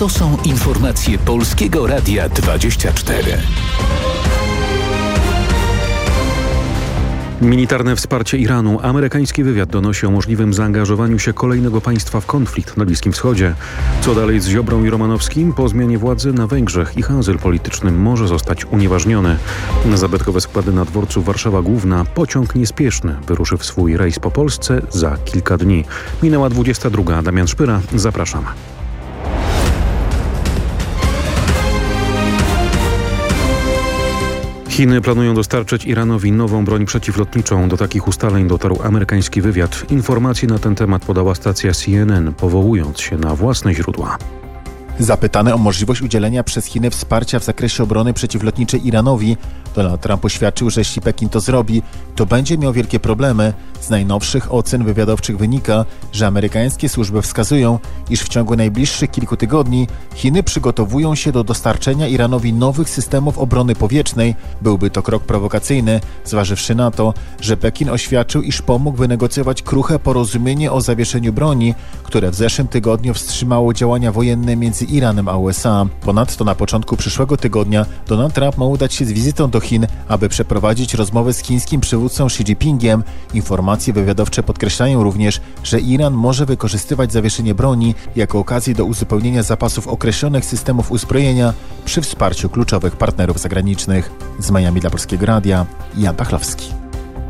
To są informacje Polskiego Radia 24. Militarne wsparcie Iranu. Amerykański wywiad donosi o możliwym zaangażowaniu się kolejnego państwa w konflikt na Bliskim Wschodzie. Co dalej z Ziobrą i Romanowskim? Po zmianie władzy na Węgrzech ich azyl polityczny może zostać unieważniony. Na zabytkowe składy na dworcu Warszawa Główna pociąg niespieszny wyruszy w swój rejs po Polsce za kilka dni. Minęła 22. Damian Szpyra. Zapraszam. Chiny planują dostarczyć Iranowi nową broń przeciwlotniczą. Do takich ustaleń dotarł amerykański wywiad. Informacje na ten temat podała stacja CNN, powołując się na własne źródła. Zapytany o możliwość udzielenia przez Chiny wsparcia w zakresie obrony przeciwlotniczej Iranowi, Donald Trump oświadczył, że jeśli Pekin to zrobi, to będzie miał wielkie problemy. Z najnowszych ocen wywiadowczych wynika, że amerykańskie służby wskazują, iż w ciągu najbliższych kilku tygodni Chiny przygotowują się do dostarczenia Iranowi nowych systemów obrony powietrznej. Byłby to krok prowokacyjny, zważywszy na to, że Pekin oświadczył, iż pomógł wynegocjować kruche porozumienie o zawieszeniu broni, które w zeszłym tygodniu wstrzymało działania wojenne między Iranem a USA. Ponadto na początku przyszłego tygodnia Donald Trump ma udać się z wizytą do Chin, aby przeprowadzić rozmowę z chińskim przywódcą Xi Jinpingiem. Informacje wywiadowcze podkreślają również, że Iran może wykorzystywać zawieszenie broni jako okazję do uzupełnienia zapasów określonych systemów uzbrojenia przy wsparciu kluczowych partnerów zagranicznych. Z Miami dla Polskiego Radia, Jan Pachlowski.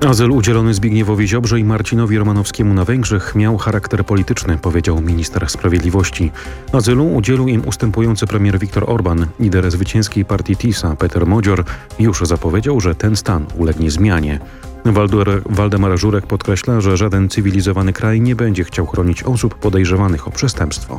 Azyl udzielony Zbigniewowi Ziobrze i Marcinowi Romanowskiemu na Węgrzech miał charakter polityczny, powiedział minister sprawiedliwości. Azylu udzielił im ustępujący premier Viktor Orban. Lider zwycięskiej partii TISA Peter Modzior już zapowiedział, że ten stan ulegnie zmianie. Waldemar Żurek podkreśla, że żaden cywilizowany kraj nie będzie chciał chronić osób podejrzewanych o przestępstwo.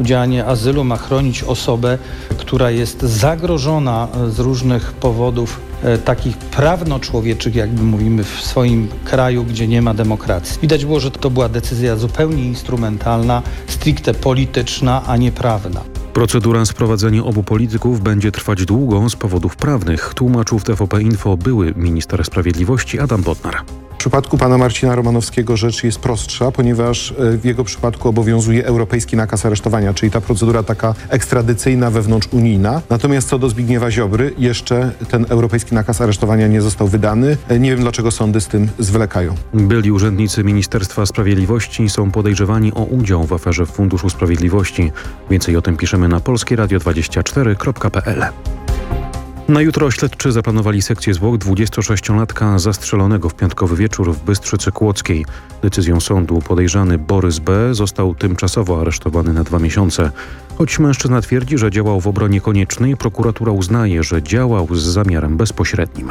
Udzielanie azylu ma chronić osobę, która jest zagrożona z różnych powodów e, takich prawno-człowieczych, jakby mówimy w swoim kraju, gdzie nie ma demokracji. Widać było, że to była decyzja zupełnie instrumentalna, stricte polityczna, a nie prawna. Procedura sprowadzenia obu polityków będzie trwać długo z powodów prawnych, tłumaczył w TVP Info były minister sprawiedliwości Adam Bodnar. Przypadku pana Marcina Romanowskiego rzecz jest prostsza, ponieważ e, w jego przypadku obowiązuje europejski nakaz aresztowania, czyli ta procedura taka ekstradycyjna, wewnątrzunijna. Natomiast co do Zbigniewa Ziobry, jeszcze ten europejski nakaz aresztowania nie został wydany. E, nie wiem, dlaczego sądy z tym zwlekają. Byli urzędnicy Ministerstwa Sprawiedliwości są podejrzewani o udział w aferze Funduszu Sprawiedliwości. Więcej o tym piszemy na polskieradio24.pl. Na jutro śledczy zaplanowali sekcję zwłok 26-latka zastrzelonego w piątkowy wieczór w Bystrzycy Kłodzkiej. Decyzją sądu podejrzany Borys B. został tymczasowo aresztowany na dwa miesiące. Choć mężczyzna twierdzi, że działał w obronie koniecznej, prokuratura uznaje, że działał z zamiarem bezpośrednim.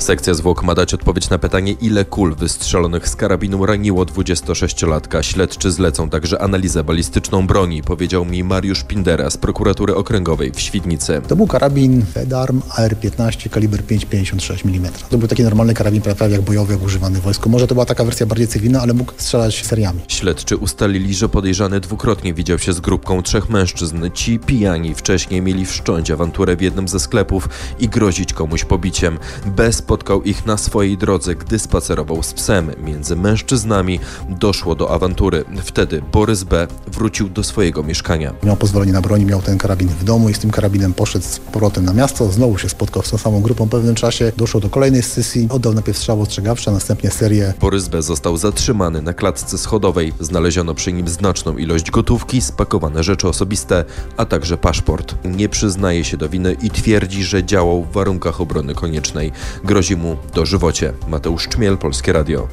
Sekcja zwłok ma dać odpowiedź na pytanie, ile kul wystrzelonych z karabinu raniło 26-latka. Śledczy zlecą także analizę balistyczną broni, powiedział mi Mariusz Pindera z prokuratury okręgowej w Świdnicy. To był karabin Fedarm AR-15 kaliber 5,56 mm. To był taki normalny karabin prawie jak bojowy, jak używany w wojsku. Może to była taka wersja bardziej cywilna, ale mógł strzelać seriami. Śledczy ustalili, że podejrzany dwukrotnie widział się z grupką trzech mężczyzn. Ci pijani wcześniej mieli wszcząć awanturę w jednym ze sklepów i grozić komuś pobiciem. Bez spotkał ich na swojej drodze, gdy spacerował z psem. Między mężczyznami doszło do awantury. Wtedy Borys B. wrócił do swojego mieszkania. Miał pozwolenie na broń, miał ten karabin w domu i z tym karabinem poszedł z powrotem na miasto. Znowu się spotkał z tą samą grupą w pewnym czasie. Doszło do kolejnej sesji. Oddał najpierw strzał ostrzegawczy, a następnie serię. Borys B. został zatrzymany na klatce schodowej. Znaleziono przy nim znaczną ilość gotówki, spakowane rzeczy osobiste, a także paszport. Nie przyznaje się do winy i twierdzi, że działał w warunkach obrony koniecznej. Grozi mu dożywocie. Mateusz Czmiel, Polskie Radio.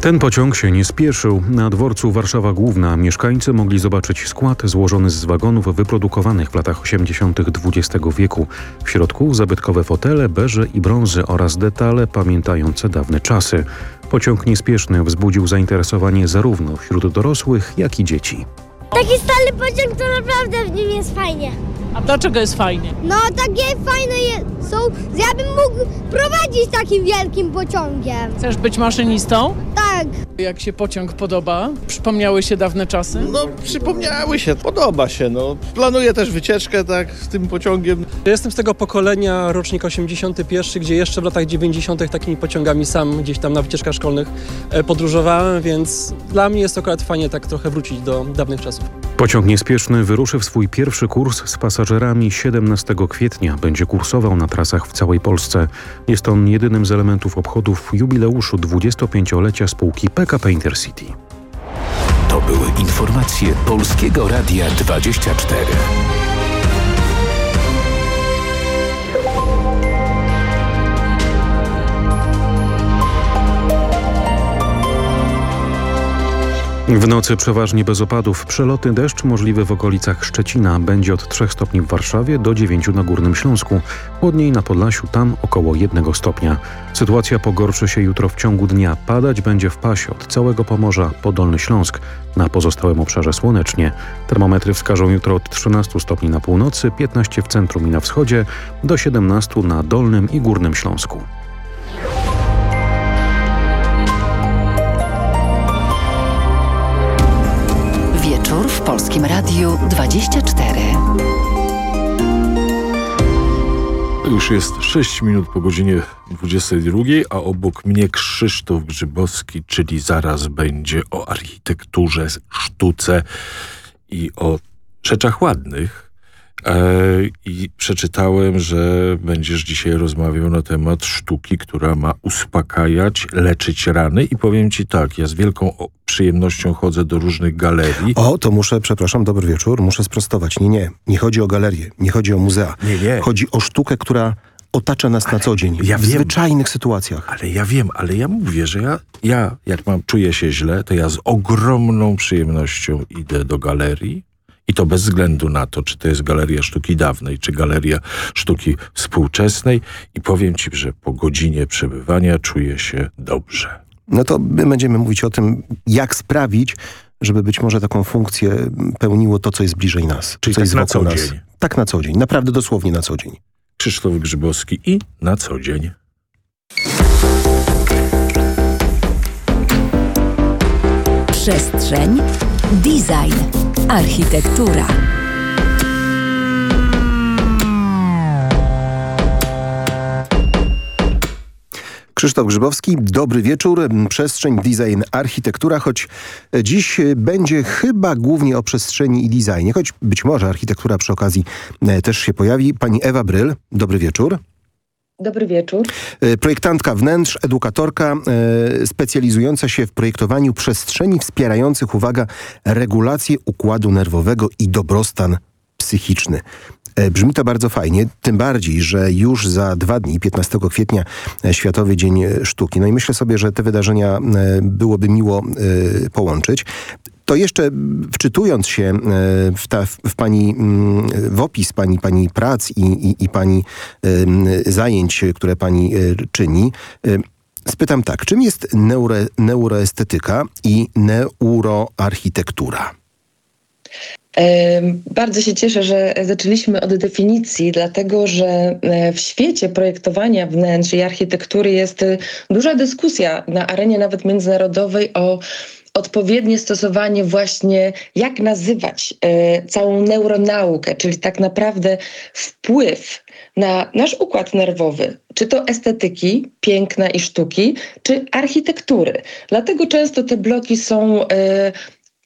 Ten pociąg się nie spieszył. Na dworcu Warszawa Główna mieszkańcy mogli zobaczyć skład złożony z wagonów wyprodukowanych w latach 80. XX wieku. W środku zabytkowe fotele, beże i brązy oraz detale pamiętające dawne czasy. Pociąg niespieszny wzbudził zainteresowanie zarówno wśród dorosłych, jak i dzieci. Taki stary pociąg to naprawdę w nim jest fajnie. A dlaczego jest fajnie? No takie fajne je- są, ja bym mógł prowadzić takim wielkim pociągiem. Chcesz być maszynistą? Tak, Tak. Jak się pociąg podoba? Przypomniały się dawne czasy? No, przypomniały się, podoba się, no. Planuję też wycieczkę, tak, z tym pociągiem. Jestem z tego pokolenia, rocznik 81, gdzie jeszcze w latach 90. takimi pociągami sam gdzieś tam na wycieczkach szkolnych e, podróżowałem, więc dla mnie jest akurat fajnie tak trochę wrócić do dawnych czasów. Pociąg niespieszny wyruszy w swój pierwszy kurs z pasażerami 17 kwietnia. Będzie kursował na trasach w całej Polsce. Jest on jedynym z elementów obchodów jubileuszu 25-lecia spółki PKP Intercity. To były informacje Polskiego Radia 24. W nocy przeważnie bez opadów. Przeloty deszcz możliwy w okolicach Szczecina. Będzie od 3 stopni w Warszawie do 9 na Górnym Śląsku. Chłodniej na Podlasiu, tam około 1 stopnia. Sytuacja pogorszy się jutro w ciągu dnia. Padać będzie w pasie od całego Pomorza po Dolny Śląsk. Na pozostałym obszarze słonecznie. Termometry wskażą jutro od 13 stopni na północy, 15 w centrum i na wschodzie, do 17 na Dolnym i Górnym Śląsku. Polskim Radiu 24. Już jest 6 minut po godzinie 22, a obok mnie Krzysztof Grzybowski, czyli zaraz będzie o architekturze, sztuce i o rzeczach ładnych. E, I przeczytałem, że będziesz dzisiaj rozmawiał na temat sztuki, która ma uspokajać, leczyć rany. I powiem ci tak, ja z wielką przyjemnością chodzę do różnych galerii. O, to muszę, przepraszam, dobry wieczór, muszę sprostować. Nie, nie, nie chodzi o galerię, nie chodzi o muzea. Nie, nie. Chodzi o sztukę, która otacza nas na co dzień, Ja w wiem. zwyczajnych sytuacjach. Ale ja wiem, ale ja mówię, że ja, ja jak mam, czuję się źle, to ja z ogromną przyjemnością idę do galerii. I to bez względu na to, czy to jest galeria sztuki dawnej, czy galeria sztuki współczesnej. I powiem ci, że po godzinie przebywania czuję się dobrze. No to my będziemy mówić o tym, jak sprawić, żeby być może taką funkcję pełniło to, co jest bliżej nas. Czyli co tak jest na co nas. dzień. Tak na co dzień, naprawdę dosłownie na co dzień. Krzysztof Grzybowski i na co dzień. Przestrzeń, design, architektura. Krzysztof Grzybowski, dobry wieczór. Przestrzeń, design, architektura, choć dziś będzie chyba głównie o przestrzeni i designie, choć być może architektura przy okazji też się pojawi. Pani Ewa Bryl, dobry wieczór. Dobry wieczór. E, Projektantka wnętrz, edukatorka e, specjalizująca się w projektowaniu przestrzeni wspierających, uwaga, regulację układu nerwowego i dobrostan psychiczny. E, Brzmi to bardzo fajnie, tym bardziej, że już za dwa dni, 15 kwietnia, e, Światowy Dzień Sztuki. No i myślę sobie, że te wydarzenia e, byłoby miło połączyć. To jeszcze wczytując się e, w, ta, w, pani, w opis pani, pani prac i, i, i pani zajęć, które pani e, czyni, e, spytam tak, czym jest neuro, neuroestetyka i neuroarchitektura? Bardzo się cieszę, że zaczęliśmy od definicji, dlatego że w świecie projektowania wnętrz i architektury jest duża dyskusja na arenie nawet międzynarodowej o odpowiednie stosowanie właśnie, jak nazywać e, całą neuronaukę, czyli tak naprawdę wpływ na nasz układ nerwowy, czy to estetyki, piękna i sztuki, czy architektury. Dlatego często te bloki są e,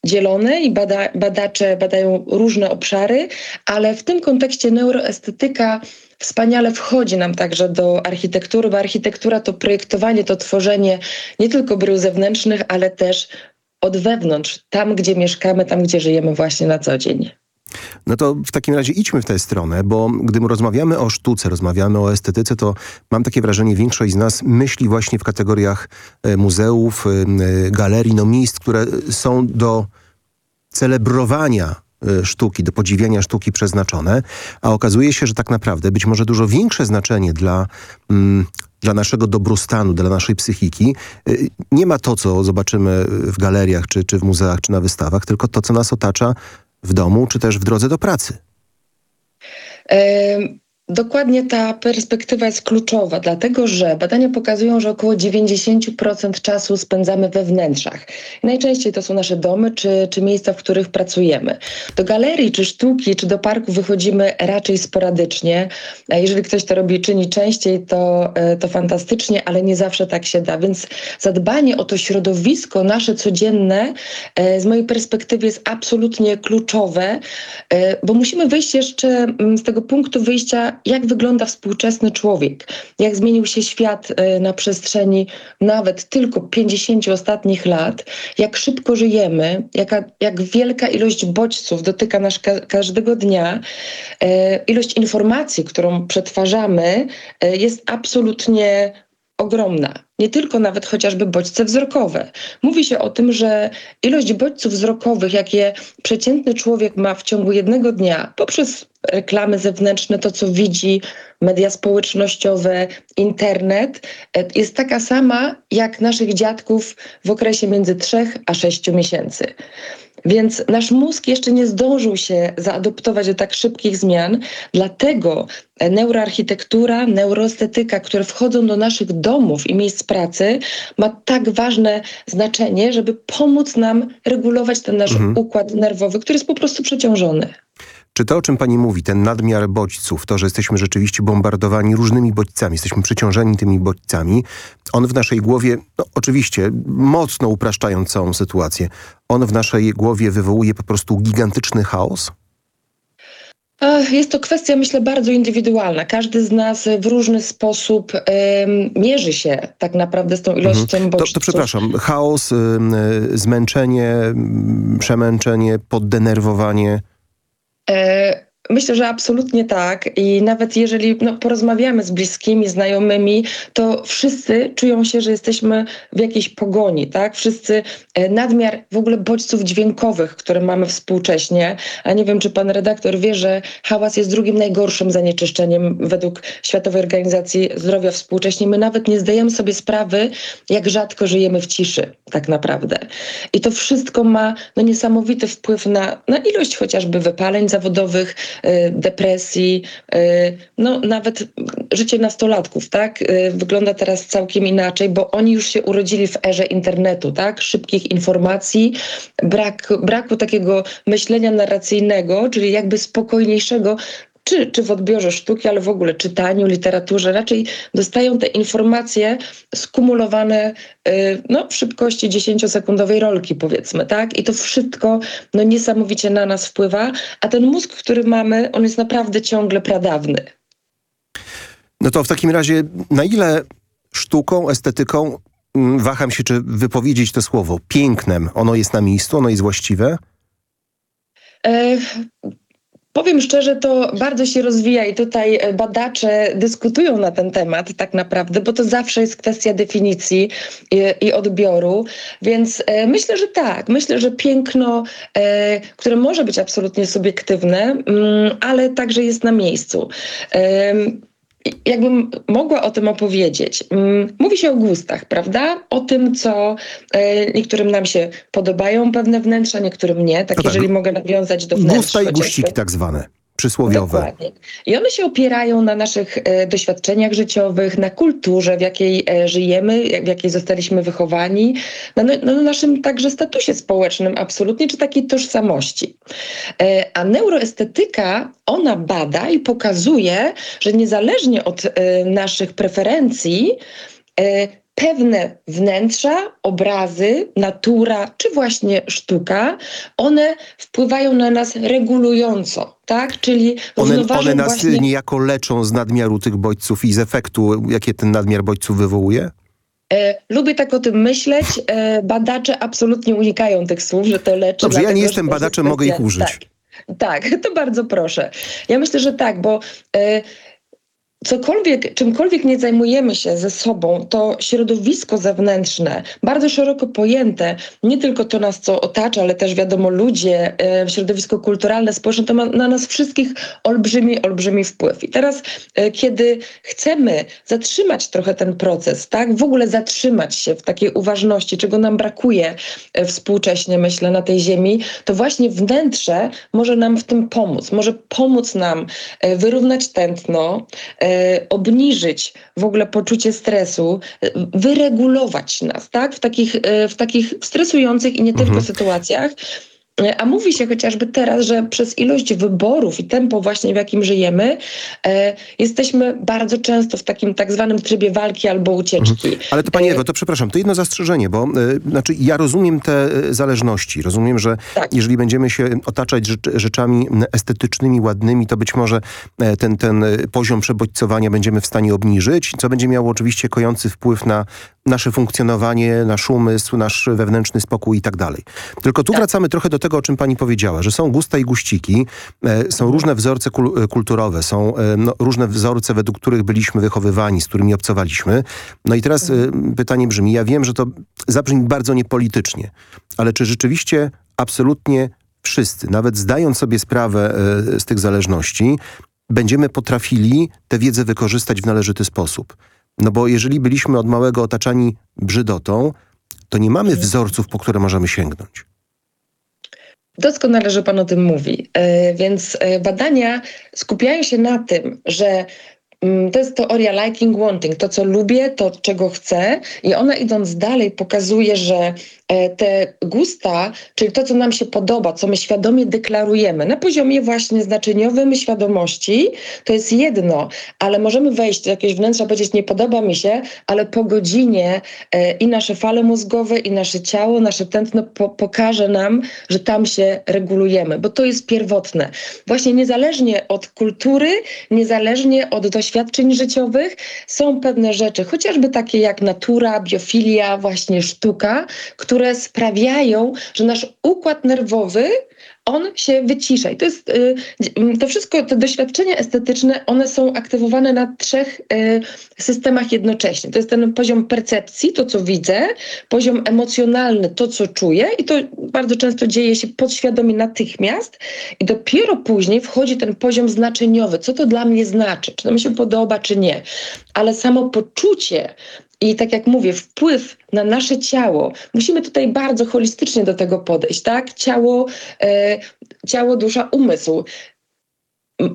dzielone i bada, badacze badają różne obszary, ale w tym kontekście neuroestetyka wspaniale wchodzi nam także do architektury, bo architektura to projektowanie, to tworzenie nie tylko brył zewnętrznych, ale też od wewnątrz, tam gdzie mieszkamy, tam gdzie żyjemy właśnie na co dzień. No to w takim razie idźmy w tę stronę, bo gdy rozmawiamy o sztuce, rozmawiamy o estetyce, to mam takie wrażenie, większość z nas myśli właśnie w kategoriach e, muzeów, e, galerii, no miejsc, które są do celebrowania e, sztuki, do podziwiania sztuki przeznaczone, a okazuje się, że tak naprawdę być może dużo większe znaczenie dla, mm, dla naszego dobrostanu, dla naszej psychiki e, nie ma to, co zobaczymy w galeriach, czy, czy w muzeach, czy na wystawach, tylko to, co nas otacza w domu, czy też w drodze do pracy. Dokładnie ta perspektywa jest kluczowa, dlatego że badania pokazują, że około 90% czasu spędzamy we wnętrzach. Najczęściej to są nasze domy czy, czy miejsca, w których pracujemy. Do galerii, czy sztuki, czy do parku wychodzimy raczej sporadycznie. Jeżeli ktoś to robi, czyni częściej, to, e, to fantastycznie, ale nie zawsze tak się da. Więc zadbanie o to środowisko nasze codzienne e, z mojej perspektywy jest absolutnie kluczowe, e, bo musimy wyjść jeszcze mm, z tego punktu wyjścia, jak wygląda współczesny człowiek, jak zmienił się świat e, na przestrzeni nawet tylko 50 ostatnich lat, jak szybko żyjemy, jaka, jak wielka ilość bodźców dotyka nas ka każdego dnia, e, ilość informacji, którą przetwarzamy, e, jest absolutnie ogromna. Nie tylko nawet chociażby bodźce wzrokowe. Mówi się o tym, że ilość bodźców wzrokowych, jakie przeciętny człowiek ma w ciągu jednego dnia, poprzez reklamy zewnętrzne, to co widzi, media społecznościowe, internet, e, jest taka sama jak naszych dziadków w okresie między 3 a 6 miesięcy. Więc nasz mózg jeszcze nie zdążył się zaadoptować do tak szybkich zmian, dlatego neuroarchitektura, neuroestetyka, które wchodzą do naszych domów i miejsc pracy, ma tak ważne znaczenie, żeby pomóc nam regulować ten nasz mhm. układ nerwowy, który jest po prostu przeciążony. Czy to, o czym pani mówi, ten nadmiar bodźców, to, że jesteśmy rzeczywiście bombardowani różnymi bodźcami, jesteśmy przeciążeni tymi bodźcami, on w naszej głowie, no oczywiście mocno upraszczając całą sytuację, on w naszej głowie wywołuje po prostu gigantyczny chaos? Jest to kwestia, myślę, bardzo indywidualna. Każdy z nas w różny sposób mierzy się tak naprawdę z tą ilością mhm. bodźców. To, to przepraszam, chaos, zmęczenie, przemęczenie, poddenerwowanie. E, myślę, że absolutnie tak. I nawet jeżeli no, porozmawiamy z bliskimi, znajomymi, to wszyscy czują się, że jesteśmy w jakiejś pogoni, tak? Wszyscy e, nadmiar w ogóle bodźców dźwiękowych, które mamy współcześnie. A nie wiem, czy pan redaktor wie, że hałas jest drugim najgorszym zanieczyszczeniem według Światowej Organizacji Zdrowia współcześnie. My nawet nie zdajemy sobie sprawy, jak rzadko żyjemy w ciszy, tak naprawdę. I to wszystko ma no, niesamowity wpływ na, na ilość chociażby wypaleń zawodowych, depresji, y, no nawet życie nastolatków, tak, y, wygląda teraz całkiem inaczej, bo oni już się urodzili w erze internetu, tak, szybkich informacji, brak, braku takiego myślenia narracyjnego, czyli jakby spokojniejszego czy, czy w odbiorze sztuki, ale w ogóle czytaniu, literaturze, raczej dostają te informacje skumulowane y, no, w szybkości 10-sekundowej rolki, powiedzmy, tak? I to wszystko no, niesamowicie na nas wpływa, a ten mózg, który mamy, on jest naprawdę ciągle pradawny. No to w takim razie, na ile sztuką, estetyką, mm, waham się, czy wypowiedzieć to słowo, pięknem, ono jest na miejscu, ono jest właściwe? E, Powiem szczerze, to bardzo się rozwija i tutaj e, badacze dyskutują na ten temat tak naprawdę, bo to zawsze jest kwestia definicji i, i odbioru, więc e, myślę, że tak. Myślę, że piękno, e, które może być absolutnie subiektywne, mm, ale także jest na miejscu jakbym mogła o tym opowiedzieć. Mm, mówi się o gustach, prawda? O tym, co e, niektórym nam się podobają pewne wnętrza, niektórym nie. Tak, no tak. jeżeli mogę nawiązać do wnętrz. Gusta i guściki tak zwane przysłowiowe. Dokładnie. I one się opierają na naszych e, doświadczeniach życiowych, na kulturze, w jakiej e, żyjemy, w jakiej zostaliśmy wychowani, na, na, naszym także statusie społecznym absolutnie, czy takiej tożsamości. E, a neuroestetyka, ona bada i pokazuje, że niezależnie od e, naszych preferencji, e, pewne wnętrza, obrazy, natura czy właśnie sztuka, one wpływają na nas regulująco, tak? Czyli one, one nas właśnie... niejako leczą z nadmiaru tych bodźców i z efektu, jakie ten nadmiar bodźców wywołuje? E, lubię tak o tym myśleć. E, badacze absolutnie unikają tych słów, że to leczy. Dobrze, ja nie jestem badaczem, mogę ich użyć. Tak, tak, to bardzo proszę. Ja myślę, że tak, bo... E, cokolwiek, czymkolwiek nie zajmujemy się ze sobą, to środowisko zewnętrzne, bardzo szeroko pojęte, nie tylko to nas, co otacza, ale też wiadomo ludzie, e, środowisko kulturalne, społeczne, to ma na nas wszystkich olbrzymi, olbrzymi wpływ. I teraz, e, kiedy chcemy zatrzymać trochę ten proces, tak, w ogóle zatrzymać się w takiej uważności, czego nam brakuje e, współcześnie, myślę, na tej ziemi, to właśnie wnętrze może nam w tym pomóc. Może pomóc nam wyrównać tętno, obniżyć w ogóle poczucie stresu, wyregulować nas, tak? W takich, w takich stresujących i nie tylko Mhm. sytuacjach. A mówi się chociażby teraz, że przez ilość wyborów i tempo właśnie w jakim żyjemy, e, jesteśmy bardzo często w takim tak zwanym trybie walki albo ucieczki. Ale to Pani Ewo, to przepraszam, to jedno zastrzeżenie, bo y, znaczy ja rozumiem te y, zależności. Rozumiem, że jeżeli będziemy się otaczać rzecz, rzeczami estetycznymi, ładnymi, to być może e, ten, ten poziom przebodźcowania będziemy w stanie obniżyć, co będzie miało oczywiście kojący wpływ na nasze funkcjonowanie, nasz umysł, nasz wewnętrzny spokój i tak dalej. Tylko tu wracamy trochę do tego, o czym pani powiedziała, że są gusta i guściki, e, są różne wzorce kul kulturowe, są e, no, różne wzorce, według których byliśmy wychowywani, z którymi obcowaliśmy. No i teraz e, pytanie brzmi, ja wiem, że to zabrzmi bardzo niepolitycznie, ale czy rzeczywiście absolutnie wszyscy, nawet zdając sobie sprawę e, z tych zależności, będziemy potrafili tę wiedzę wykorzystać w należyty sposób? No bo jeżeli byliśmy od małego otaczani brzydotą, to nie mamy wzorców, po które możemy sięgnąć. Doskonale, że Pan o tym mówi. E, Więc e, badania skupiają się na tym, że mm, to jest teoria liking, wanting, to co lubię, to czego chcę i ona idąc dalej pokazuje, że te gusta, czyli to co nam się podoba, co my świadomie deklarujemy na poziomie właśnie znaczeniowym świadomości, to jest jedno, ale możemy wejść do jakiegoś wnętrza, powiedzieć nie podoba mi się, ale po godzinie e, i nasze fale mózgowe i nasze ciało, nasze tętno po, pokaże nam, że tam się regulujemy, bo to jest pierwotne. Właśnie niezależnie od kultury, niezależnie od doświadczeń życiowych są pewne rzeczy, chociażby takie jak natura, biofilia, właśnie sztuka, które sprawiają, że nasz układ nerwowy on się wycisza. I to jest, y, to wszystko, te doświadczenia estetyczne, one są aktywowane na trzech y, systemach jednocześnie. To jest ten poziom percepcji, to co widzę, poziom emocjonalny, to co czuję i to bardzo często dzieje się podświadomie natychmiast i dopiero później wchodzi ten poziom znaczeniowy, co to dla mnie znaczy, czy to mi się podoba, czy nie. Ale samo poczucie i tak jak mówię, wpływ na nasze ciało. Musimy tutaj bardzo holistycznie do tego podejść, tak? Ciało, e, ciało dusza, umysł.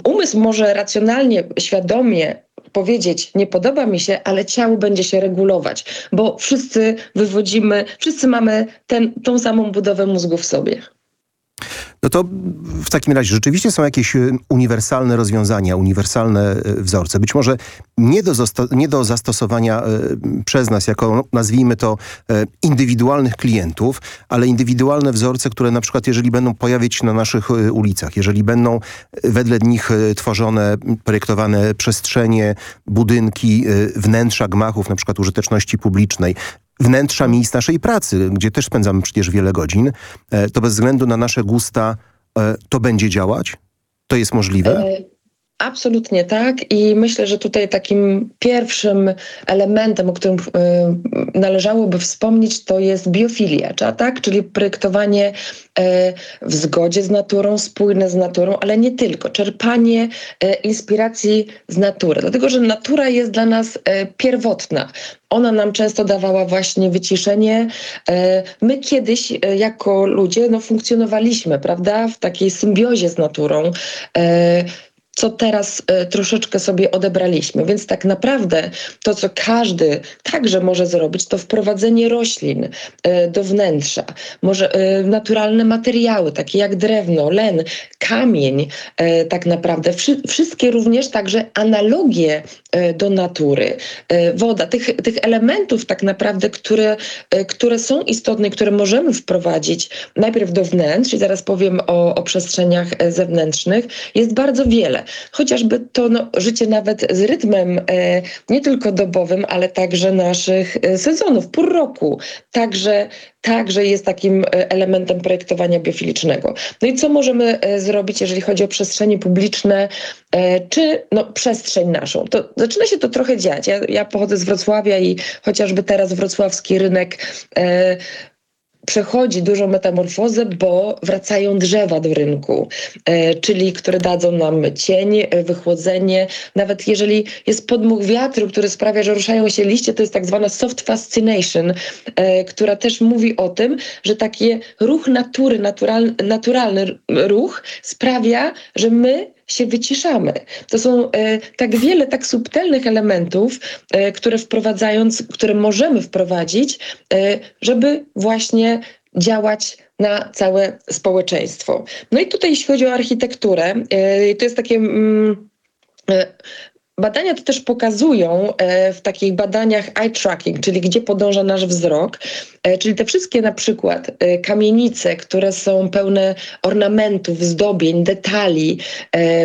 Umysł może racjonalnie, świadomie powiedzieć, nie podoba mi się, ale ciało będzie się regulować, bo wszyscy wywodzimy, wszyscy mamy ten, tą samą budowę mózgu w sobie. No to w takim razie rzeczywiście są jakieś y, uniwersalne rozwiązania, uniwersalne y, wzorce. Być może nie do, nie do zastosowania y, przez nas, jako nazwijmy to indywidualnych klientów, ale indywidualne wzorce, które na przykład jeżeli będą pojawiać się na naszych ulicach, jeżeli będą wedle nich tworzone, projektowane przestrzenie, budynki, wnętrza gmachów, na przykład użyteczności publicznej, wnętrza miejsc naszej pracy, gdzie też spędzamy przecież wiele godzin, to bez względu na nasze gusta to będzie działać? To jest możliwe? Absolutnie tak i myślę, że tutaj takim pierwszym elementem, o którym y, należałoby wspomnieć, to jest biofilia, tak? czyli projektowanie y, w zgodzie z naturą, spójne z naturą, ale nie tylko, czerpanie y, inspiracji z natury, dlatego że natura jest dla nas pierwotna. Ona nam często dawała właśnie wyciszenie. My kiedyś jako ludzie no, funkcjonowaliśmy, prawda, w takiej symbiozie z naturą co teraz y, troszeczkę sobie odebraliśmy. Więc tak naprawdę to, co każdy także może zrobić, to wprowadzenie roślin y, do wnętrza. Może y, naturalne materiały, takie jak drewno, len, kamień, tak naprawdę. Wszy wszystkie również także analogie do natury, woda, tych, tych elementów tak naprawdę, które, które są istotne, które możemy wprowadzić najpierw do wnętrz i zaraz powiem o, o przestrzeniach zewnętrznych, jest bardzo wiele. Chociażby to no, życie nawet z rytmem e, nie tylko dobowym, ale także naszych e, sezonów, pór roku. Także także jest takim e, elementem projektowania biofilicznego. No i co możemy zrobić, jeżeli chodzi o przestrzenie publiczne, czy no, przestrzeń naszą? To zaczyna się to trochę dziać. Ja, ja pochodzę z Wrocławia i chociażby teraz wrocławski rynek e, przechodzi dużą metamorfozę, bo wracają drzewa do rynku, e, czyli które dadzą nam cień, e, wychłodzenie. Nawet jeżeli jest podmuch wiatru, który sprawia, że ruszają się liście, to jest tak zwana soft fascination, e, która też mówi o tym, że taki ruch natury, naturalny, naturalny ruch sprawia, że my się wyciszamy. To są e, tak wiele tak subtelnych elementów, e, które wprowadzając, które możemy wprowadzić, e, żeby właśnie działać na całe społeczeństwo. No i tutaj jeśli chodzi o architekturę, e, to jest takie mm, e, Badania to też pokazują e, w takich badaniach eye tracking, czyli gdzie podąża nasz wzrok, e, czyli te wszystkie na przykład e, kamienice, które są pełne ornamentów, zdobień, detali,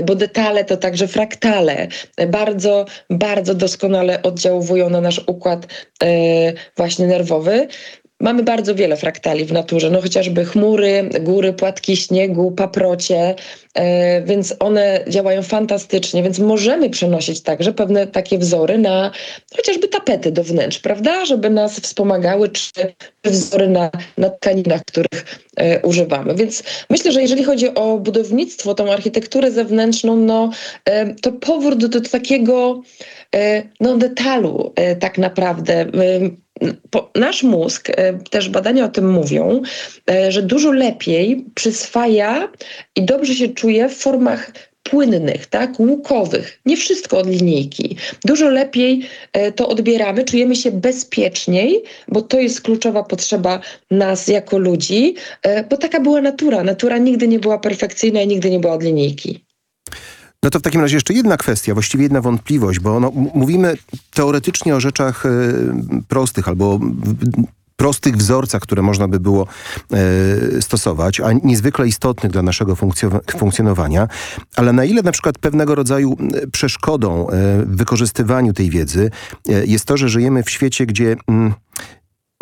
bo detale to także fraktale, bardzo, bardzo doskonale oddziałują na nasz układ właśnie nerwowy. Mamy bardzo wiele fraktali w naturze, no chociażby chmury, góry, płatki śniegu, paprocie, e, więc one działają fantastycznie, więc możemy przenosić także pewne takie wzory na chociażby tapety do wnętrz, prawda, żeby nas wspomagały, czy wzory na, na tkaninach, których e, używamy. Więc myślę, że jeżeli chodzi o budownictwo, tą architekturę zewnętrzną, no e, to powrót do, do takiego no, detalu tak naprawdę. Nasz mózg, e, też badania o tym mówią, e, że dużo lepiej przyswaja i dobrze się czuje w formach płynnych, tak, łukowych, nie wszystko od linijki. Dużo lepiej e, to odbieramy, czujemy się bezpieczniej, bo to jest kluczowa potrzeba nas jako ludzi, bo taka była natura. Natura nigdy nie była perfekcyjna i nigdy nie była od linijki. No to w takim razie jeszcze jedna kwestia, właściwie jedna wątpliwość, bo no, mówimy teoretycznie o rzeczach y, prostych albo prostych wzorcach, które można by było e, stosować, a niezwykle istotnych dla naszego funkcjonowania, ale na ile na przykład pewnego rodzaju przeszkodą e, w wykorzystywaniu tej wiedzy jest to, że żyjemy w świecie, gdzie...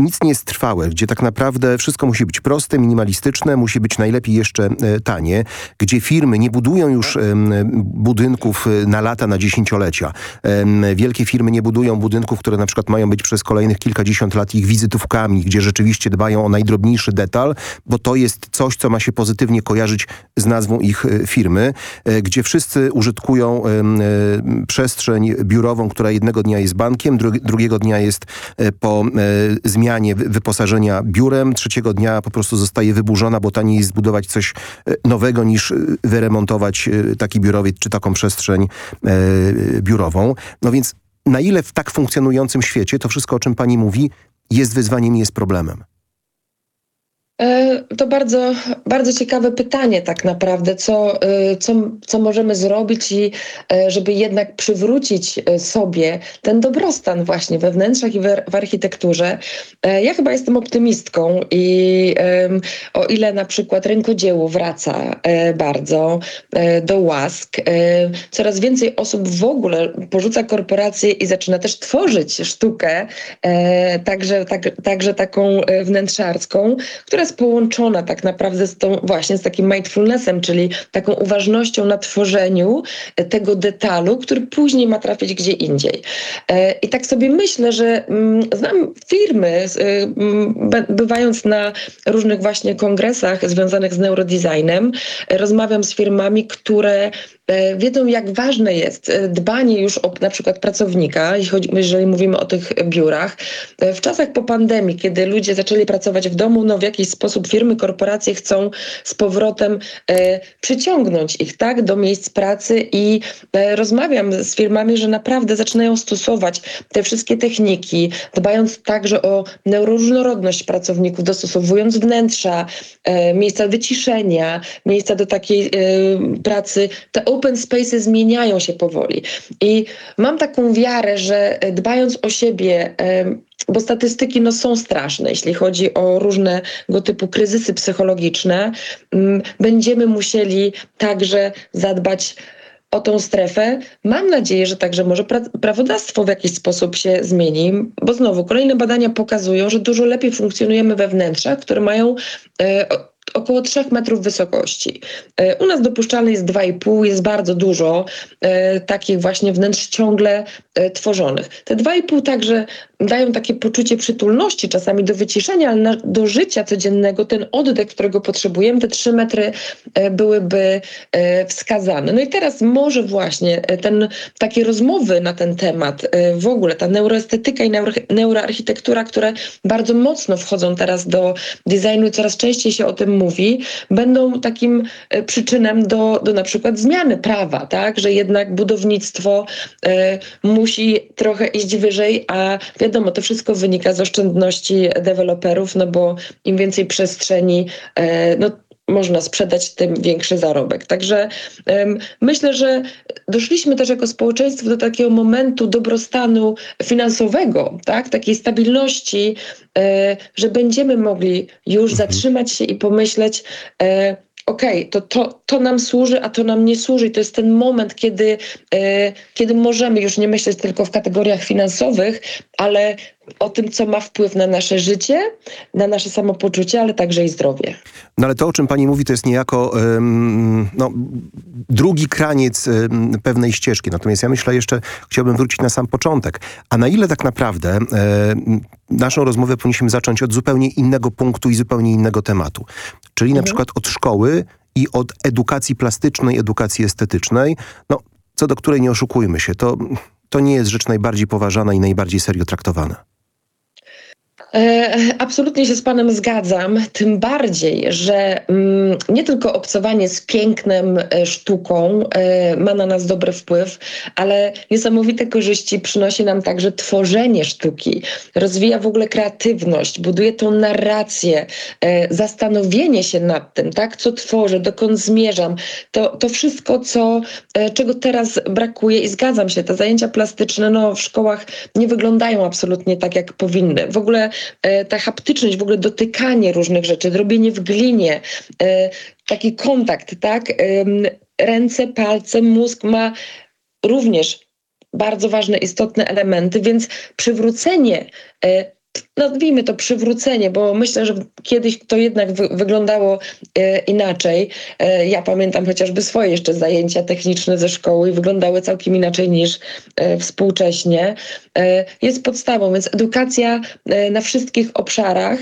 Nic nie jest trwałe, gdzie tak naprawdę wszystko musi być proste, minimalistyczne, musi być najlepiej jeszcze e, tanie, gdzie firmy nie budują już budynków e, na lata, na dziesięciolecia. Wielkie firmy nie budują budynków, które na przykład mają być przez kolejnych kilkadziesiąt lat ich wizytówkami, gdzie rzeczywiście dbają o najdrobniejszy detal, bo to jest coś, co ma się pozytywnie kojarzyć z nazwą ich e, firmy, gdzie wszyscy użytkują przestrzeń biurową, która jednego dnia jest bankiem, drugiego dnia jest po zmianie zmianie wyposażenia biurem. Trzeciego dnia po prostu zostaje wyburzona, bo taniej jest zbudować coś e, nowego niż e, wyremontować e, taki biurowiec czy taką przestrzeń biurową. No więc na ile w tak funkcjonującym świecie to wszystko, o czym pani mówi, jest wyzwaniem i jest problemem? E, to bardzo, bardzo ciekawe pytanie tak naprawdę, co, e, co, co możemy zrobić i e, żeby jednak przywrócić sobie ten dobrostan właśnie we wnętrzach i w architekturze. Ja chyba jestem optymistką i o ile na przykład rękodzieło wraca bardzo do łask, coraz więcej osób w ogóle porzuca korporacje i zaczyna też tworzyć sztukę, także, tak, także taką wnętrzarską, która jest połączona tak naprawdę z tą właśnie z takim mindfulnessem, czyli taką uważnością na tworzeniu e, tego detalu, który później ma trafić gdzie indziej. E, I tak sobie myślę, że mm, znam firmy, e, mm, bywając na różnych właśnie kongresach związanych z neurodesignem, rozmawiam z firmami, które wiedzą, jak ważne jest dbanie już o na przykład pracownika, jeżeli mówimy o tych biurach. W czasach po pandemii, kiedy ludzie zaczęli pracować w domu, no w jakiś sposób firmy, korporacje chcą z powrotem e, przyciągnąć ich tak do miejsc pracy i e, rozmawiam z firmami, że naprawdę zaczynają stosować te wszystkie techniki, dbając także o neuroróżnorodność pracowników, dostosowując wnętrza, e, miejsca wyciszenia, miejsca do takiej pracy. Te open spaces zmieniają się powoli. I mam taką wiarę, że dbając o siebie, bo statystyki no, są straszne, jeśli chodzi o różnego typu kryzysy psychologiczne, będziemy musieli także zadbać o tą strefę. Mam nadzieję, że także może pra- prawodawstwo w jakiś sposób się zmieni, bo znowu kolejne badania pokazują, że dużo lepiej funkcjonujemy we wnętrzach, które mają e, około 3 metrów wysokości. E, U nas dopuszczalne jest 2,5, jest bardzo dużo e, takich właśnie wnętrz ciągle e, tworzonych. Te 2,5 także dają takie poczucie przytulności, czasami do wyciszenia, ale na, do życia codziennego ten oddech, którego potrzebujemy, te 3 metry e, byłyby e, wskazane. No i teraz może właśnie e, ten, takie rozmowy na ten temat, e, w ogóle ta neuroestetyka i neuro, neuroarchitektura, które bardzo mocno wchodzą teraz do designu coraz częściej się o tym mówi, będą takim e, przyczynem do, do na przykład zmiany prawa, tak, że jednak budownictwo e, musi trochę iść wyżej, a wiadomo, to wszystko wynika z oszczędności deweloperów, no bo im więcej przestrzeni, e, no można sprzedać, tym większy zarobek. Także um, myślę, że doszliśmy też jako społeczeństwo do takiego momentu dobrostanu finansowego, tak? takiej stabilności, e, że będziemy mogli już zatrzymać się i pomyśleć, e, okej, okay, to, to, to nam służy, a to nam nie służy. I to jest ten moment, kiedy, e, kiedy możemy już nie myśleć tylko w kategoriach finansowych, ale o tym, co ma wpływ na nasze życie, na nasze samopoczucie, ale także i zdrowie. No ale to, o czym pani mówi, to jest niejako um, no, drugi kraniec um, pewnej ścieżki. Natomiast ja myślę jeszcze, chciałbym wrócić na sam początek. A na ile tak naprawdę naszą rozmowę powinniśmy zacząć od zupełnie innego punktu i zupełnie innego tematu. Czyli mhm. na przykład od szkoły i od edukacji plastycznej, edukacji estetycznej, no, co do której nie oszukujmy się, to, to nie jest rzecz najbardziej poważana i najbardziej serio traktowana. E, absolutnie się z Panem zgadzam, tym bardziej, że mm, nie tylko obcowanie z pięknem, e, sztuką e, ma na nas dobry wpływ, ale niesamowite korzyści przynosi nam także tworzenie sztuki, rozwija w ogóle kreatywność, buduje tą narrację, zastanowienie się nad tym, tak, co tworzę, dokąd zmierzam, to, to wszystko, co, czego teraz brakuje i zgadzam się, te zajęcia plastyczne no, w szkołach nie wyglądają absolutnie tak, jak powinny. W ogóle ta haptyczność, w ogóle dotykanie różnych rzeczy, robienie w glinie, taki kontakt, tak? Ręce, palce, mózg ma również bardzo ważne, istotne elementy, więc przywrócenie nazwijmy to przywrócenie, bo myślę, że kiedyś to jednak wy wyglądało e, inaczej. E, ja pamiętam chociażby swoje jeszcze zajęcia techniczne ze szkoły i wyglądały całkiem inaczej niż e, współcześnie. E, jest podstawą, więc edukacja e, na wszystkich obszarach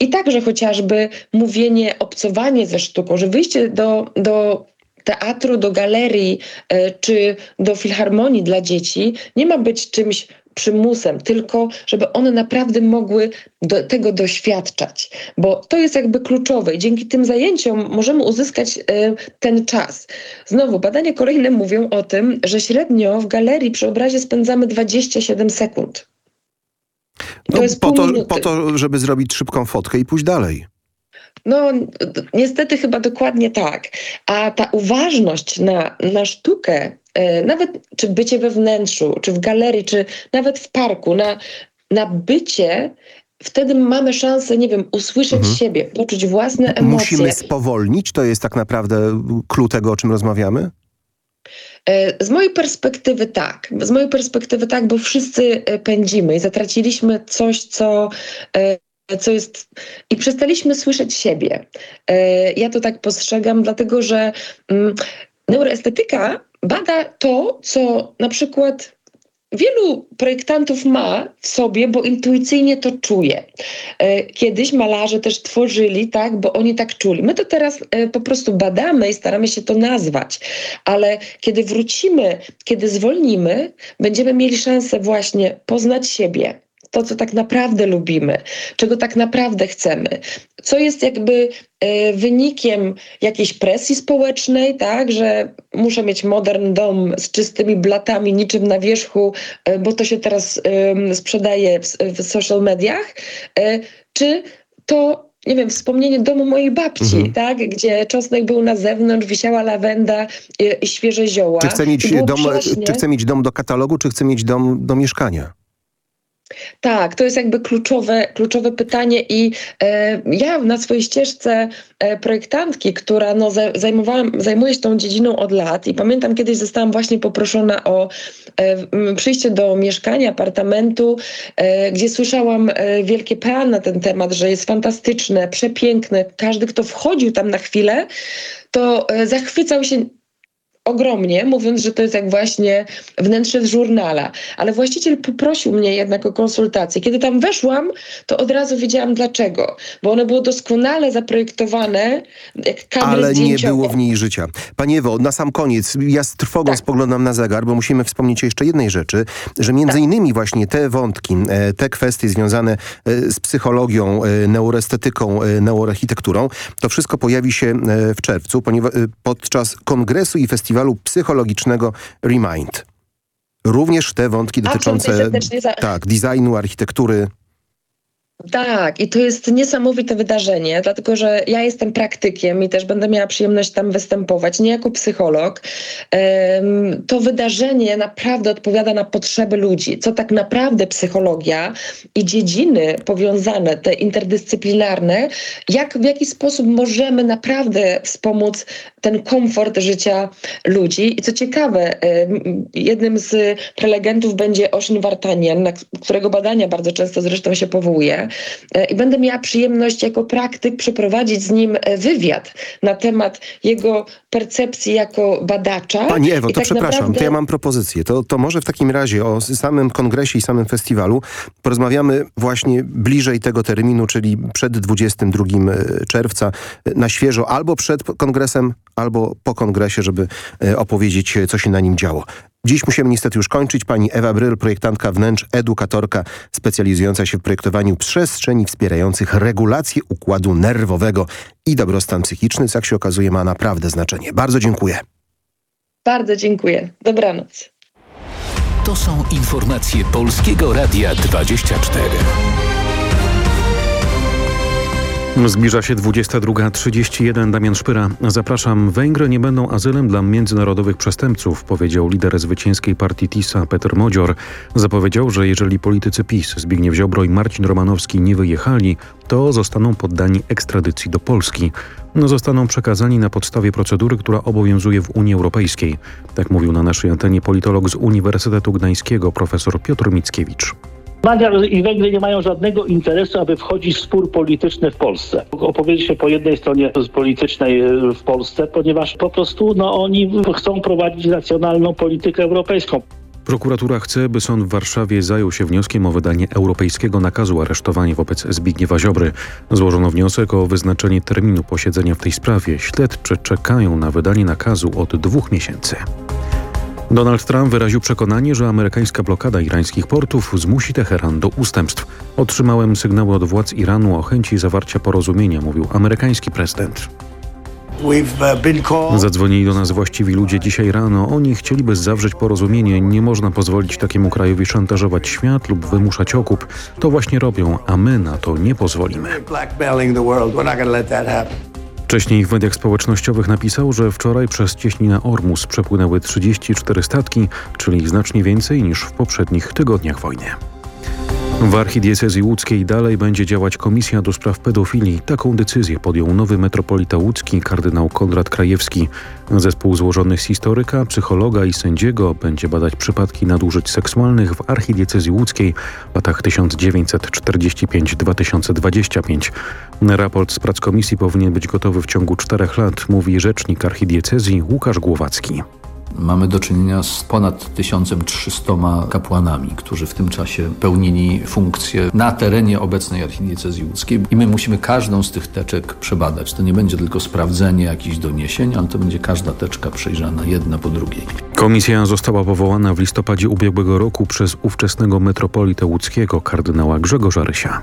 i także chociażby mówienie, obcowanie ze sztuką, że wyjście do, do teatru, do galerii e, czy do filharmonii dla dzieci nie ma być czymś przymusem, tylko żeby one naprawdę mogły do tego doświadczać, bo to jest jakby kluczowe i dzięki tym zajęciom możemy uzyskać y, ten czas. Znowu, badania kolejne mówią o tym, że średnio w galerii przy obrazie spędzamy 27 sekund. No, to jest po, to, po to, żeby zrobić szybką fotkę i pójść dalej. No, niestety chyba dokładnie tak. A ta uważność na, na sztukę nawet czy bycie we wnętrzu, czy w galerii, czy nawet w parku, na, na bycie, wtedy mamy szansę, nie wiem, usłyszeć mhm. siebie, poczuć własne emocje. Musimy spowolnić? To jest tak naprawdę clue tego, o czym rozmawiamy? E, z mojej perspektywy tak. Z mojej perspektywy tak, bo wszyscy e, pędzimy i zatraciliśmy coś, co co jest i przestaliśmy słyszeć siebie. Ja to tak postrzegam, dlatego że mm, neuroestetyka bada to, co na przykład wielu projektantów ma w sobie, bo intuicyjnie to czuje. E, kiedyś malarze też tworzyli, tak, bo oni tak czuli. My to teraz e, po prostu badamy i staramy się to nazwać, ale kiedy wrócimy, kiedy zwolnimy, będziemy mieli szansę właśnie poznać siebie, to, co tak naprawdę lubimy, czego tak naprawdę chcemy, co jest jakby e, wynikiem jakiejś presji społecznej, tak, że muszę mieć modern dom z czystymi blatami, niczym na wierzchu, e, bo to się teraz sprzedaje w, w social mediach, e, czy to nie wiem, wspomnienie domu mojej babci, mhm. tak? Gdzie czosnek był na zewnątrz, wisiała lawenda i, i świeże zioła. Czy chcę, mieć dom, czy chcę mieć dom do katalogu, czy chcę mieć dom do mieszkania? Tak, to jest jakby kluczowe, kluczowe pytanie i e, ja na swojej ścieżce e, projektantki, która no, zajmowałam, zajmuje się tą dziedziną od lat i pamiętam kiedyś zostałam właśnie poproszona o e, przyjście do mieszkania, apartamentu, e, gdzie słyszałam e, wielkie plany na ten temat, że jest fantastyczne, przepiękne. Każdy, kto wchodził tam na chwilę, to e, zachwycał się ogromnie, mówiąc, że to jest jak właśnie wnętrze z żurnala. Ale właściciel poprosił mnie jednak o konsultację. Kiedy tam weszłam, to od razu wiedziałam dlaczego. Bo one było doskonale zaprojektowane jak Ale nie było w niej życia. Panie Ewo, na sam koniec, ja z trwogą tak. spoglądam na zegar, bo musimy wspomnieć jeszcze jednej rzeczy, że między tak. innymi właśnie te wątki, e, te kwestie związane e, z psychologią, e, neuroestetyką, neuroarchitekturą, to wszystko pojawi się w czerwcu, ponieważ podczas kongresu i festiwalu festiwalu psychologicznego Remind. Również te wątki dotyczące tak, designu, architektury, tak, i to jest niesamowite wydarzenie, dlatego że ja jestem praktykiem i też będę miała przyjemność tam występować, nie jako psycholog. To wydarzenie naprawdę odpowiada na potrzeby ludzi, co tak naprawdę psychologia i dziedziny powiązane, te interdyscyplinarne, jak w jaki sposób możemy naprawdę wspomóc ten komfort życia ludzi. I co ciekawe, jednym z prelegentów będzie Ośin Wartanian, na którego badania bardzo często zresztą się powołuje. E, i będę miała przyjemność jako praktyk przeprowadzić z nim e, wywiad na temat jego percepcji jako badacza. Pani Ewo, to tak przepraszam, naprawdę... to ja mam propozycję. To, to może w takim razie o samym kongresie i samym festiwalu porozmawiamy właśnie bliżej tego terminu, czyli przed 22 e, czerwca na świeżo, albo przed kongresem, albo po kongresie, żeby opowiedzieć, co się na nim działo. Dziś musimy niestety już kończyć. Pani Ewa Bryl, projektantka wnętrz, edukatorka specjalizująca się w projektowaniu przestrzeni wspierających regulację układu nerwowego i dobrostan psychiczny, co jak się okazuje ma naprawdę znaczenie. Bardzo dziękuję. Bardzo dziękuję. Dobranoc. To są informacje Polskiego Radia 24. Zbliża się 22.31. Damian Szpyra. Zapraszam. Węgry nie będą azylem dla międzynarodowych przestępców, powiedział lider zwycięskiej partii TISA Peter Modzior. Zapowiedział, że jeżeli politycy PiS Zbigniew Ziobro i Marcin Romanowski nie wyjechali, to zostaną poddani ekstradycji do Polski. No, zostaną przekazani na podstawie procedury, która obowiązuje w Unii Europejskiej. Tak mówił na naszej antenie politolog z Uniwersytetu Gdańskiego profesor Piotr Mickiewicz. Maďar i Węgry nie mają żadnego interesu, aby wchodzić w spór polityczny w Polsce. Opowiedzieć się po jednej stronie politycznej e, w Polsce, ponieważ po prostu no, oni chcą prowadzić racjonalną politykę europejską. Prokuratura chce, by sąd w Warszawie zajął się wnioskiem o wydanie europejskiego nakazu aresztowania wobec Zbigniewa Ziobry. Złożono wniosek o wyznaczenie terminu posiedzenia w tej sprawie. Śledczy czekają na wydanie nakazu od dwóch miesięcy. Donald Trump wyraził przekonanie, że amerykańska blokada irańskich portów zmusi Teheran do ustępstw. Otrzymałem sygnały od władz Iranu o chęci zawarcia porozumienia, mówił amerykański prezydent. Uh, Zadzwonili do nas właściwi ludzie dzisiaj rano. Oni chcieliby zawrzeć porozumienie. Nie można pozwolić takiemu krajowi szantażować świat lub wymuszać okup. To właśnie robią, a my na to nie pozwolimy. Wcześniej w mediach społecznościowych napisał, że wczoraj przez cieśninę Ormus przepłynęły 34 statki, czyli znacznie więcej niż w poprzednich tygodniach wojny. W archidiecezji łódzkiej dalej będzie działać Komisja do Spraw Pedofilii. Taką decyzję podjął nowy metropolita łódzki kardynał Konrad Krajewski. Zespół złożony z historyka, psychologa i sędziego będzie badać przypadki nadużyć seksualnych w archidiecezji łódzkiej w latach 1995-2025. Raport z prac komisji powinien być gotowy w ciągu czterech lat, mówi rzecznik archidiecezji Łukasz Głowacki. Mamy do czynienia z ponad 1300 kapłanami, którzy w tym czasie pełnili funkcje na terenie obecnej archidiecezji łódzkiej i my musimy każdą z tych teczek przebadać. To nie będzie tylko sprawdzenie jakichś doniesień, ale to będzie każda teczka przejrzana jedna po drugiej. Komisja została powołana w listopadzie ubiegłego roku przez ówczesnego metropolitę łódzkiego kardynała Grzegorza Rysia.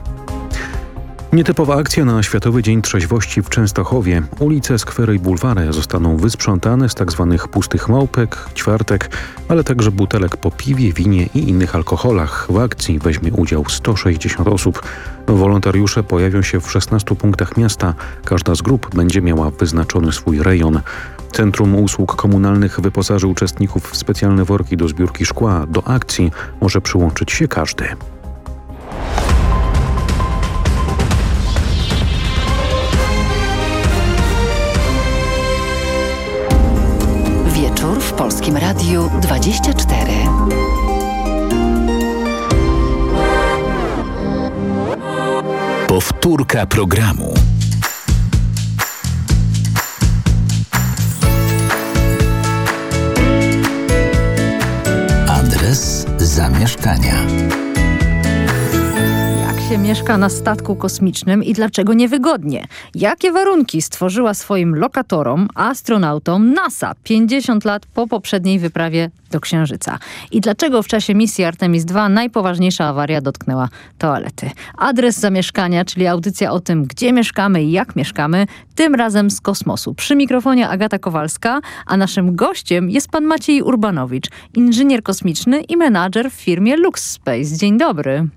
Nietypowa akcja na Światowy Dzień Trzeźwości w Częstochowie. Ulice, skwery i bulwary zostaną wysprzątane z tzw. Tak pustych małpek, ćwartek, ale także butelek po piwie, winie i innych alkoholach. W akcji weźmie udział 160 osób. Wolontariusze pojawią się w 16 punktach miasta. Każda z grup będzie miała wyznaczony swój rejon. Centrum Usług Komunalnych wyposaży uczestników w specjalne worki do zbiórki szkła. Do akcji może przyłączyć się każdy. Polskim Radiu 24. Powtórka programu. Adres zamieszkania. Się mieszka na statku kosmicznym i dlaczego niewygodnie? Jakie warunki stworzyła swoim lokatorom, astronautom NASA 50 lat po poprzedniej wyprawie do Księżyca? I dlaczego w czasie misji Artemis II najpoważniejsza awaria dotknęła toalety? Adres zamieszkania, czyli audycja o tym, gdzie mieszkamy i jak mieszkamy, tym razem z kosmosu. Przy mikrofonie Agata Kowalska, a naszym gościem jest pan Maciej Urbanowicz, inżynier kosmiczny i menadżer w firmie LuxSpace. Dzień dobry.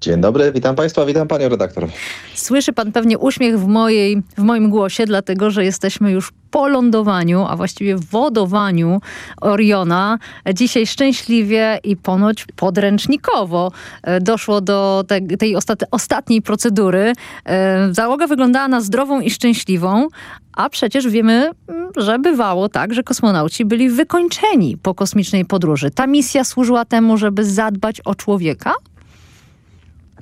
Dzień dobry, witam Państwa, witam Panią redaktor. Słyszy Pan pewnie uśmiech w, mojej, w moim głosie, dlatego że jesteśmy już po lądowaniu, a właściwie wodowaniu Oriona. Dzisiaj szczęśliwie i ponoć podręcznikowo e, doszło do te, tej ostatniej procedury. E, załoga wyglądała na zdrową i szczęśliwą, a przecież wiemy, mm, że bywało tak, że kosmonauci byli wykończeni po kosmicznej podróży. Ta misja służyła temu, żeby zadbać o człowieka?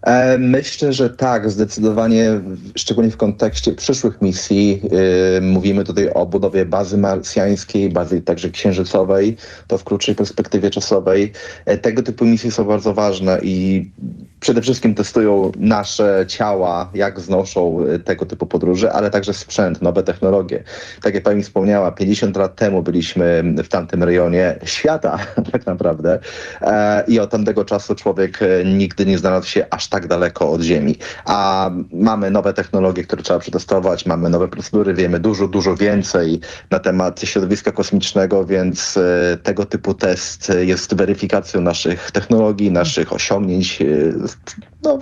E, myślę, że tak, zdecydowanie, szczególnie w kontekście przyszłych misji. Yy, mówimy tutaj o budowie bazy marsjańskiej, bazy także księżycowej, to w krótszej perspektywie czasowej. E, tego typu misje są bardzo ważne i przede wszystkim testują nasze ciała, jak znoszą tego typu podróże, ale także sprzęt, nowe technologie. Tak jak pani wspomniała, 50 lat temu byliśmy w tamtym rejonie świata tak naprawdę e, i od tamtego czasu człowiek nigdy nie znalazł się aż tak daleko od Ziemi. A mamy nowe technologie, które trzeba przetestować, mamy nowe procedury, wiemy dużo, dużo więcej na temat środowiska kosmicznego, więc e, tego typu test jest weryfikacją naszych technologii, naszych osiągnięć, e, no,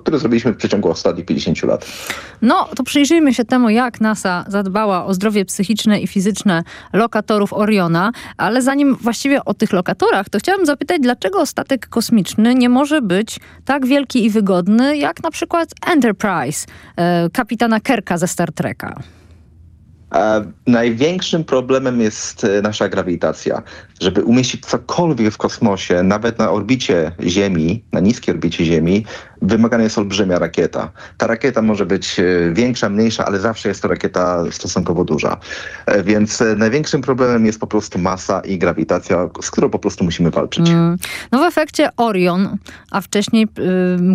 które zrobiliśmy w przeciągu ostatnich 50 lat. No, to przyjrzyjmy się temu, jak NASA zadbała o zdrowie psychiczne i fizyczne lokatorów Oriona, ale zanim właściwie o tych lokatorach, to chciałam zapytać, dlaczego statek kosmiczny nie może być tak wielki i wygodny, jak na przykład Enterprise, e, kapitana Kerka ze Star Treka? E, największym problemem jest e, nasza grawitacja. Żeby umieścić cokolwiek w kosmosie, nawet na orbicie Ziemi, na niskiej orbicie Ziemi, wymagana jest olbrzymia rakieta. Ta rakieta może być e, większa, mniejsza, ale zawsze jest to rakieta stosunkowo duża. E, więc e, największym problemem jest po prostu masa i grawitacja, z którą po prostu musimy walczyć. Mm. No w efekcie Orion, a wcześniej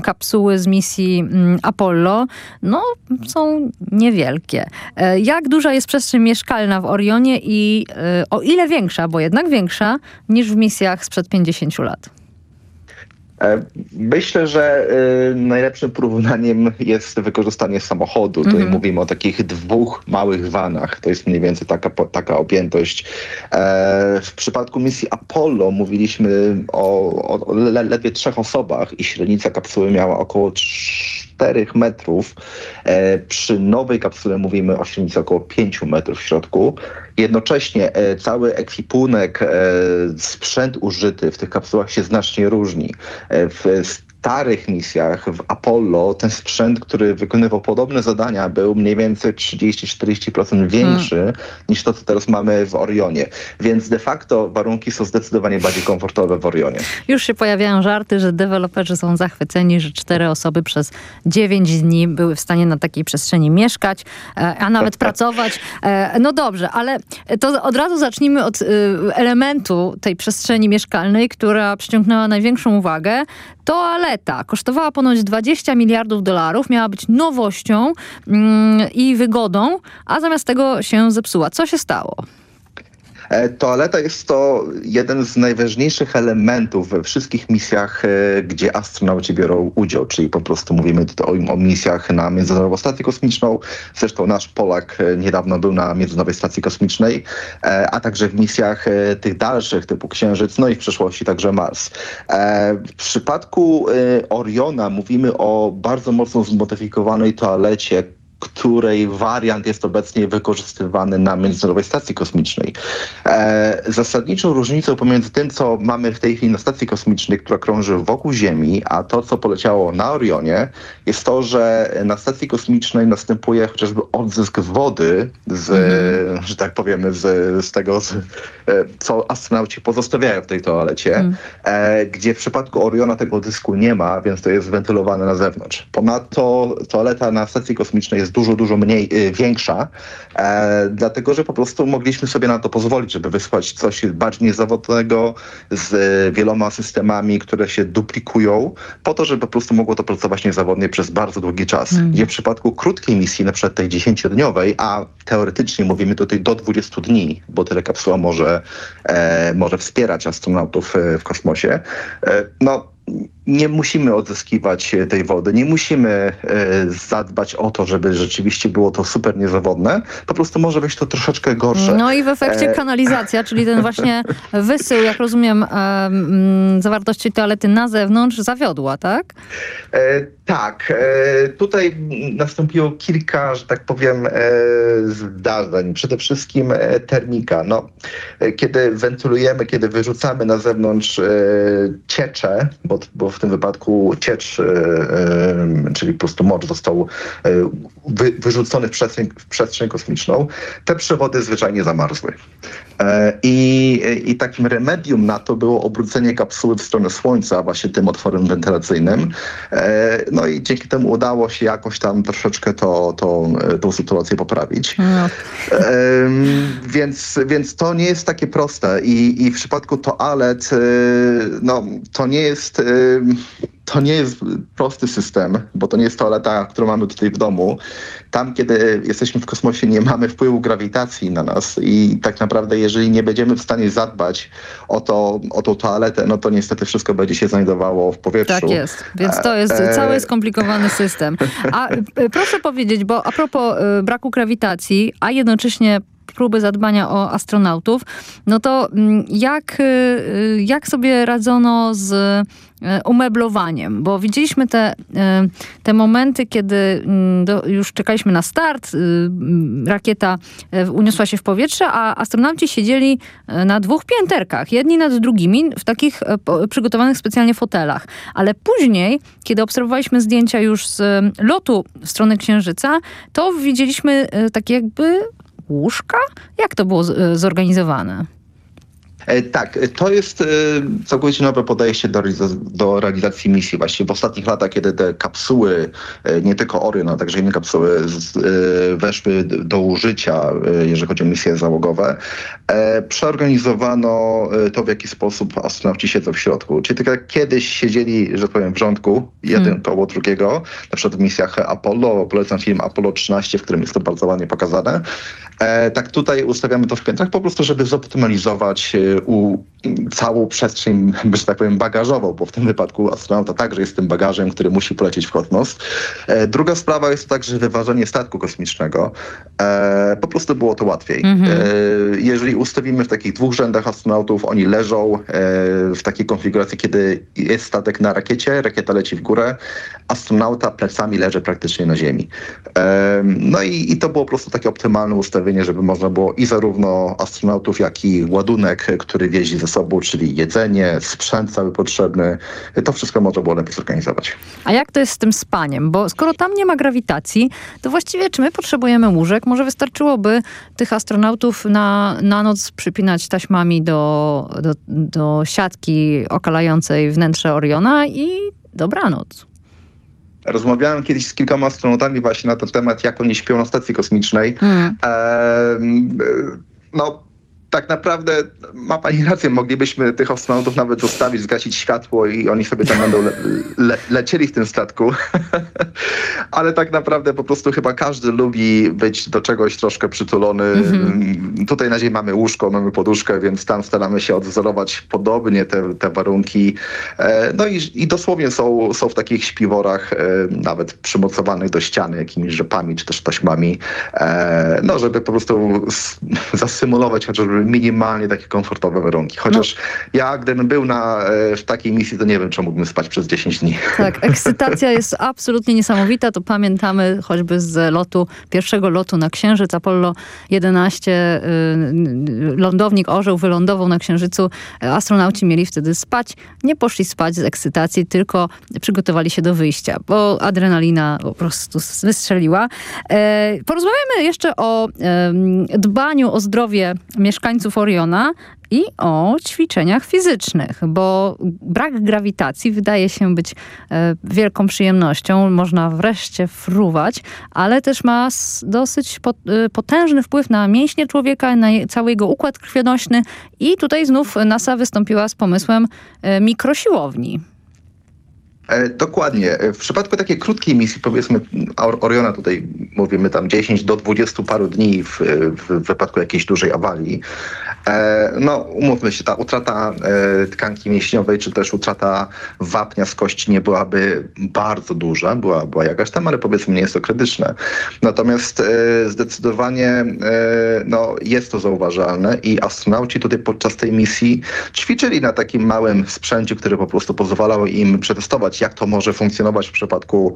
kapsuły z misji Apollo, no są niewielkie. Jak duża jest przestrzeń mieszkalna w Orionie i o ile większa, bo jednak większa niż w misjach sprzed 50 lat? E, myślę, że y, najlepszym porównaniem jest wykorzystanie samochodu. Tutaj mm -hmm. mówimy o takich dwóch małych vanach. To jest mniej więcej taka, taka objętość. E, w przypadku misji Apollo mówiliśmy o, o ledwie trzech osobach i średnica kapsuły miała około 4 metrów. E, przy nowej kapsule mówimy o średnicy około 5 metrów w środku. Jednocześnie e, cały ekwipunek, e, sprzęt użyty w tych kapsułach się znacznie różni. W starych misjach w Apollo ten sprzęt, który wykonywał podobne zadania był mniej więcej 30-40% większy hmm. niż to, co teraz mamy w Orionie. Więc de facto warunki są zdecydowanie bardziej komfortowe w Orionie. Już się pojawiają żarty, że deweloperzy są zachwyceni, że cztery osoby przez 9 dni były w stanie na takiej przestrzeni mieszkać, e, a nawet pracować. E, no dobrze, ale to od razu zacznijmy od y, elementu tej przestrzeni mieszkalnej, która przyciągnęła największą uwagę. Toalety Toaleta kosztowała ponoć 20 miliardów dolarów, miała być nowością mm, i wygodą, a zamiast tego się zepsuła. Co się stało? E, toaleta jest to jeden z najważniejszych elementów we wszystkich misjach, e, gdzie astronauci biorą udział, czyli po prostu mówimy o, o misjach na Międzynarodową Stację Kosmiczną. Zresztą nasz Polak e, niedawno był na Międzynarodowej Stacji Kosmicznej, a także w misjach tych dalszych typu Księżyc, no i w przyszłości także Mars. W przypadku Oriona mówimy o bardzo mocno zmodyfikowanej toalecie, której wariant jest obecnie wykorzystywany na Międzynarodowej Stacji Kosmicznej. E, zasadniczą różnicą pomiędzy tym, co mamy w tej chwili na stacji kosmicznej, która krąży wokół Ziemi, a to, co poleciało na Orionie, jest to, że na stacji kosmicznej następuje chociażby odzysk wody z, mm. że tak powiemy, z, z tego, z, e, co astronauci pozostawiają w tej toalecie, mm. e, gdzie w przypadku Oriona tego odzysku nie ma, więc to jest wentylowane na zewnątrz. Ponadto toaleta na stacji kosmicznej jest dużo, dużo mniej, y, większa, e, dlatego, że po prostu mogliśmy sobie na to pozwolić, żeby wysłać coś bardziej niezawodnego z wieloma systemami, które się duplikują, po to, żeby po prostu mogło to pracować niezawodnie przez bardzo długi czas. Mm. Gdzie w przypadku krótkiej misji, na przykład tej 10-dniowej, a teoretycznie mówimy tutaj do 20 dni, bo tyle kapsuła może, e, może wspierać astronautów e, w kosmosie, e, no nie musimy odzyskiwać tej wody, nie musimy e, zadbać o to, żeby rzeczywiście było to super niezawodne. Po prostu może być to troszeczkę gorsze. No i w efekcie e, kanalizacja, czyli ten właśnie wysył, jak rozumiem, zawartości toalety na zewnątrz zawiodła, tak? E, tak. Tutaj nastąpiło kilka, że tak powiem, zdarzeń. Przede wszystkim termika. No, kiedy wentylujemy, kiedy wyrzucamy na zewnątrz ciecze, bo, bo w tym wypadku ciecz, e, e, czyli po prostu mocz został e, wy, wyrzucony w przestrzeń, w przestrzeń kosmiczną, te przewody zwyczajnie zamarzły. I, I takim remedium na to było obrócenie kapsuły w stronę Słońca właśnie tym otworem wentylacyjnym. No i dzięki temu udało się jakoś tam troszeczkę to, to, tą sytuację poprawić. No. Więc, więc to nie jest takie proste i, i w przypadku toalet no, to nie jest to nie jest prosty system, bo to nie jest toaleta, którą mamy tutaj w domu. Tam, kiedy jesteśmy w kosmosie, nie mamy wpływu grawitacji na nas i tak naprawdę, jeżeli nie będziemy w stanie zadbać o, to, o tą toaletę, no to niestety wszystko będzie się znajdowało w powietrzu. Tak jest, więc to jest e, cały skomplikowany system. A e, proszę powiedzieć, bo a propos e, braku grawitacji, a jednocześnie próby zadbania o astronautów, no to mm, jak, y, jak sobie radzono z y, umeblowaniem, bo widzieliśmy te, y, te momenty, kiedy mm, do, już czekaliśmy na start, rakieta uniosła się w powietrze, a astronauci siedzieli na dwóch pięterkach, jedni nad drugimi, w takich przygotowanych specjalnie fotelach. Ale później, kiedy obserwowaliśmy zdjęcia już z lotu w stronę Księżyca, to widzieliśmy takie jakby łóżka? Jak to było zorganizowane? E, tak, to jest e, całkowicie nowe podejście do, do realizacji misji. Właśnie w ostatnich latach, kiedy te kapsuły, e, nie tylko Orion, ale także inne kapsuły weszły do użycia, jeżeli chodzi o misje załogowe, przeorganizowano to, w jaki sposób astronauci siedzą w środku. Czyli tak jak kiedyś siedzieli, że tak powiem, w rządku, jeden hmm. koło drugiego, na przykład w misjach Apollo, polecam film Apollo 13, w którym jest to bardzo ładnie pokazane. Tak tutaj ustawiamy to w piętrach po prostu, żeby zoptymalizować u całą przestrzeń, że tak powiem, bagażową, bo w tym wypadku astronauta także jest tym bagażem, który musi polecieć w kosmos. E, druga sprawa jest także wyważenie statku kosmicznego. E, po prostu było to łatwiej. Mhm. E, jeżeli ustawimy w takich dwóch rzędach astronautów, oni leżą w takiej konfiguracji, kiedy jest statek na rakiecie, rakieta leci w górę, astronauta plecami leży praktycznie na ziemi. No i, i to było po prostu takie optymalne ustawienie, żeby można było i zarówno astronautów, jak i ładunek, który wieźli ze sobą, czyli jedzenie, sprzęt cały potrzebny. To wszystko można było lepiej zorganizować. A jak to jest z tym spaniem? Bo skoro tam nie ma grawitacji, to właściwie czy my potrzebujemy łóżek? Może wystarczyłoby tych astronautów na, na noc przypinać taśmami do, do, do siatki okalającej wnętrze Oriona i dobranoc. Rozmawiałem kiedyś z kilkoma astronautami właśnie na ten temat, jak oni śpią na stacji kosmicznej. Hmm. E, no, tak naprawdę ma pani rację, moglibyśmy tych astronautów nawet zostawić, zgasić światło i oni sobie tam będą le le lecieli w tym statku. Ale tak naprawdę po prostu chyba każdy lubi być do czegoś troszkę przytulony. -hmm. Tutaj na ziemi mamy łóżko, mamy poduszkę, więc tam staramy się odwzorować podobnie te, te warunki. E, no i, i dosłownie są, są w takich śpiworach, e, nawet przymocowanych do ściany jakimiś rzepami czy też taśmami, e, no żeby po prostu zasymulować chociażby minimalnie takie komfortowe warunki. Chociaż No. ja, gdybym był na, e, w takiej misji, to nie wiem, czy mógłbym spać przez 10 dni. Tak, ekscytacja jest absolutnie niesamowita. To pamiętamy choćby z lotu, pierwszego lotu na Księżyc. Apollo 11, y, lądownik orzeł wylądował na Księżycu. Astronauci mieli wtedy spać. Nie poszli spać z ekscytacji, tylko przygotowali się do wyjścia, bo adrenalina po prostu wystrzeliła. E, Porozmawiamy jeszcze o dbaniu o zdrowie mieszkańców Oriona i o ćwiczeniach fizycznych, bo brak grawitacji wydaje się być e, wielką przyjemnością. Można wreszcie fruwać, ale też ma dosyć e, potężny wpływ na mięśnie człowieka, na cały jego układ krwionośny i tutaj znów NASA wystąpiła z pomysłem e, mikrosiłowni. E, Dokładnie. E, W przypadku takiej krótkiej misji, powiedzmy Or- Oriona, tutaj mówimy tam 10 do 20 paru dni w, w wypadku jakiejś dużej awarii, e, no umówmy się, ta utrata tkanki mięśniowej, czy też utrata wapnia z kości nie byłaby bardzo duża, była, była jakaś tam, ale powiedzmy nie jest to krytyczne. Natomiast zdecydowanie no, jest to zauważalne i astronauci tutaj podczas tej misji ćwiczyli na takim małym sprzęcie, który po prostu pozwalał im przetestować, jak to może funkcjonować w przypadku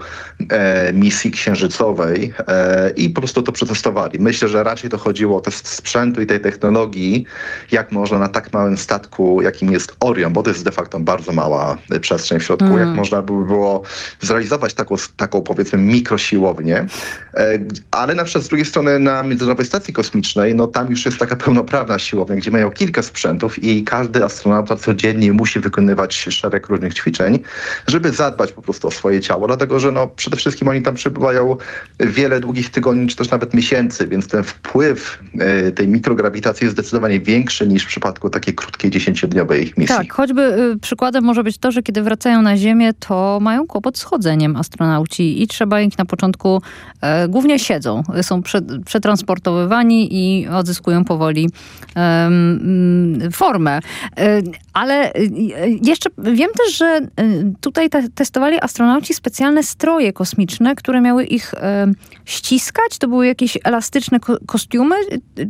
e, misji księżycowej e, i po prostu to przetestowali. Myślę, że raczej to chodziło o test sprzętu i tej technologii, jak można na tak małym statku, jakim jest Orion, bo to jest de facto bardzo mała e, przestrzeń w środku, Mm. jak można by było zrealizować taką, taką powiedzmy mikrosiłownię, e, ale na przykład z drugiej strony na Międzynarodowej Stacji Kosmicznej, no tam już jest taka pełnoprawna siłownia, gdzie mają kilka sprzętów i każdy astronauta codziennie musi wykonywać szereg różnych ćwiczeń, żeby zadbać po prostu o swoje ciało, dlatego że no przede wszystkim oni tam przebywają wiele długich tygodni, czy też nawet miesięcy, więc ten wpływ e, tej mikrograwitacji jest zdecydowanie większy niż w przypadku takiej krótkiej, dziesięciodniowej misji. Tak, choćby y, przykładem może być to, że kiedy wracają na Ziemię, to mają kłopot z chodzeniem astronauci i trzeba ich na początku, e, głównie siedzą, są prze, przetransportowywani i odzyskują powoli mm, formę. E, ale y, y, jeszcze wiem też, że y, tutaj te, testowali astronauci specjalne stroje kosmiczne, które miały ich e, ściskać. To były jakieś elastyczne ko- kostiumy.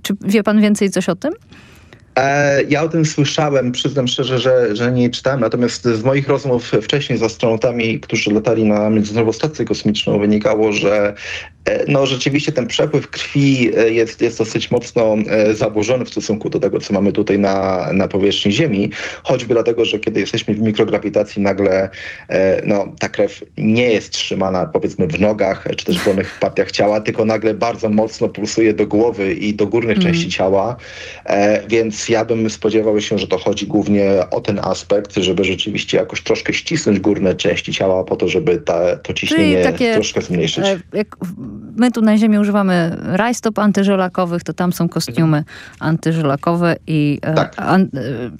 Czy wie pan więcej coś o tym? E, ja o tym słyszałem, przyznam szczerze, że, że nie czytałem, natomiast z moich rozmów wcześniej z astronautami, którzy latali na Międzynarodową Stację Kosmiczną, wynikało, że no, rzeczywiście ten przepływ krwi e, jest, jest dosyć mocno e, zaburzony w stosunku do tego, co mamy tutaj na, na powierzchni Ziemi, choćby dlatego, że kiedy jesteśmy w mikrograwitacji, nagle e, no, ta krew nie jest trzymana powiedzmy w nogach, czy też w dolnych partiach ciała, tylko nagle bardzo mocno pulsuje do głowy i do górnych Mhm. części ciała, e, więc ja bym spodziewał się, że to chodzi głównie o ten aspekt, żeby rzeczywiście jakoś troszkę ścisnąć górne części ciała po to, żeby ta, to ciśnienie troszkę zmniejszyć. e, Jak my tu na Ziemi używamy rajstop antyżelakowych, to tam są kostiumy antyżelakowe i tak. An, e,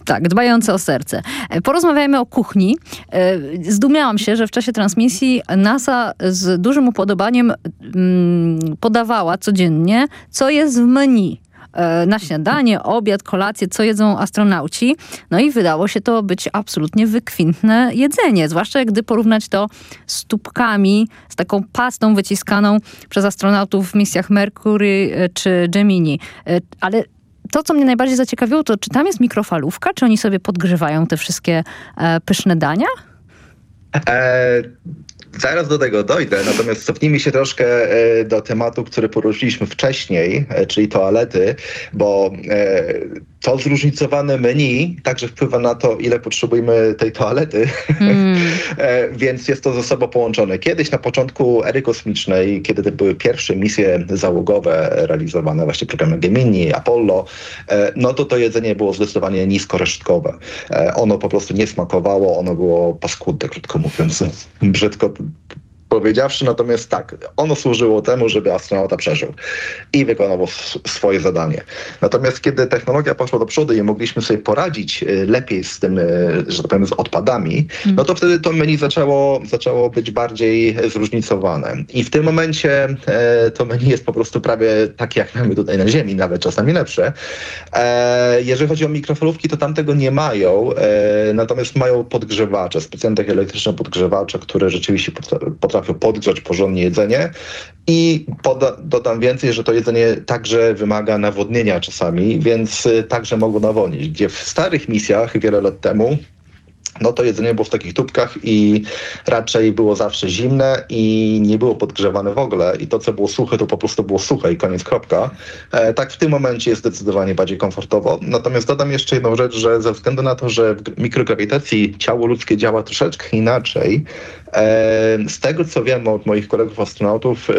tak, dbające o serce. E, Porozmawiajmy o kuchni. E, Zdumiałam się, że w czasie transmisji NASA z dużym upodobaniem mm, podawała codziennie, co jest w menu e, na śniadanie, obiad, kolację, co jedzą astronauci. No i wydało się to być absolutnie wykwintne jedzenie, zwłaszcza gdy porównać to z tubkami, z taką pastą wyciskaną przez astronautów w misjach Mercury e, czy Gemini. E, Ale to, co mnie najbardziej zaciekawiło, to czy tam jest mikrofalówka, czy oni sobie podgrzewają te wszystkie e, pyszne dania? E, zaraz do tego dojdę, natomiast cofnijmy się troszkę e, do tematu, który poruszyliśmy wcześniej, e, czyli toalety, bo e, to zróżnicowane menu także wpływa na to, ile potrzebujemy tej toalety, e, więc jest to ze sobą połączone. Kiedyś na początku ery kosmicznej, kiedy te były pierwsze misje załogowe realizowane, właśnie programy Gemini, Apollo, e, no to to jedzenie było zdecydowanie niskoresztkowe. E, ono po prostu nie smakowało, ono było paskudne, krótko mówiąc, brzydko powiedziawszy, natomiast tak, ono służyło temu, żeby astronauta przeżył i wykonał s- swoje zadanie. Natomiast kiedy technologia poszła do przodu i mogliśmy sobie poradzić e, lepiej z tym, e, że tak powiem, z odpadami, no to wtedy to menu zaczęło, zaczęło być bardziej zróżnicowane. I w tym momencie e, to menu jest po prostu prawie takie, jak mamy tutaj na Ziemi, nawet czasami lepsze. E, jeżeli chodzi o mikrofalówki, to tam tego nie mają, e, natomiast mają podgrzewacze, specjalne elektryczne podgrzewacze, które rzeczywiście potra- potrafią potrafią podgrzać porządnie jedzenie. I poda, dodam więcej, że to jedzenie także wymaga nawodnienia czasami, więc y, także mogą nawodnić. Gdzie w starych misjach wiele lat temu no to jedzenie było w takich tubkach i raczej było zawsze zimne i nie było podgrzewane w ogóle i to, co było suche, to po prostu było suche i koniec, kropka. E, tak w tym momencie jest zdecydowanie bardziej komfortowo. Natomiast dodam jeszcze jedną rzecz, że ze względu na to, że w mikrograwitacji ciało ludzkie działa troszeczkę inaczej, z tego, co wiem od moich kolegów astronautów, e,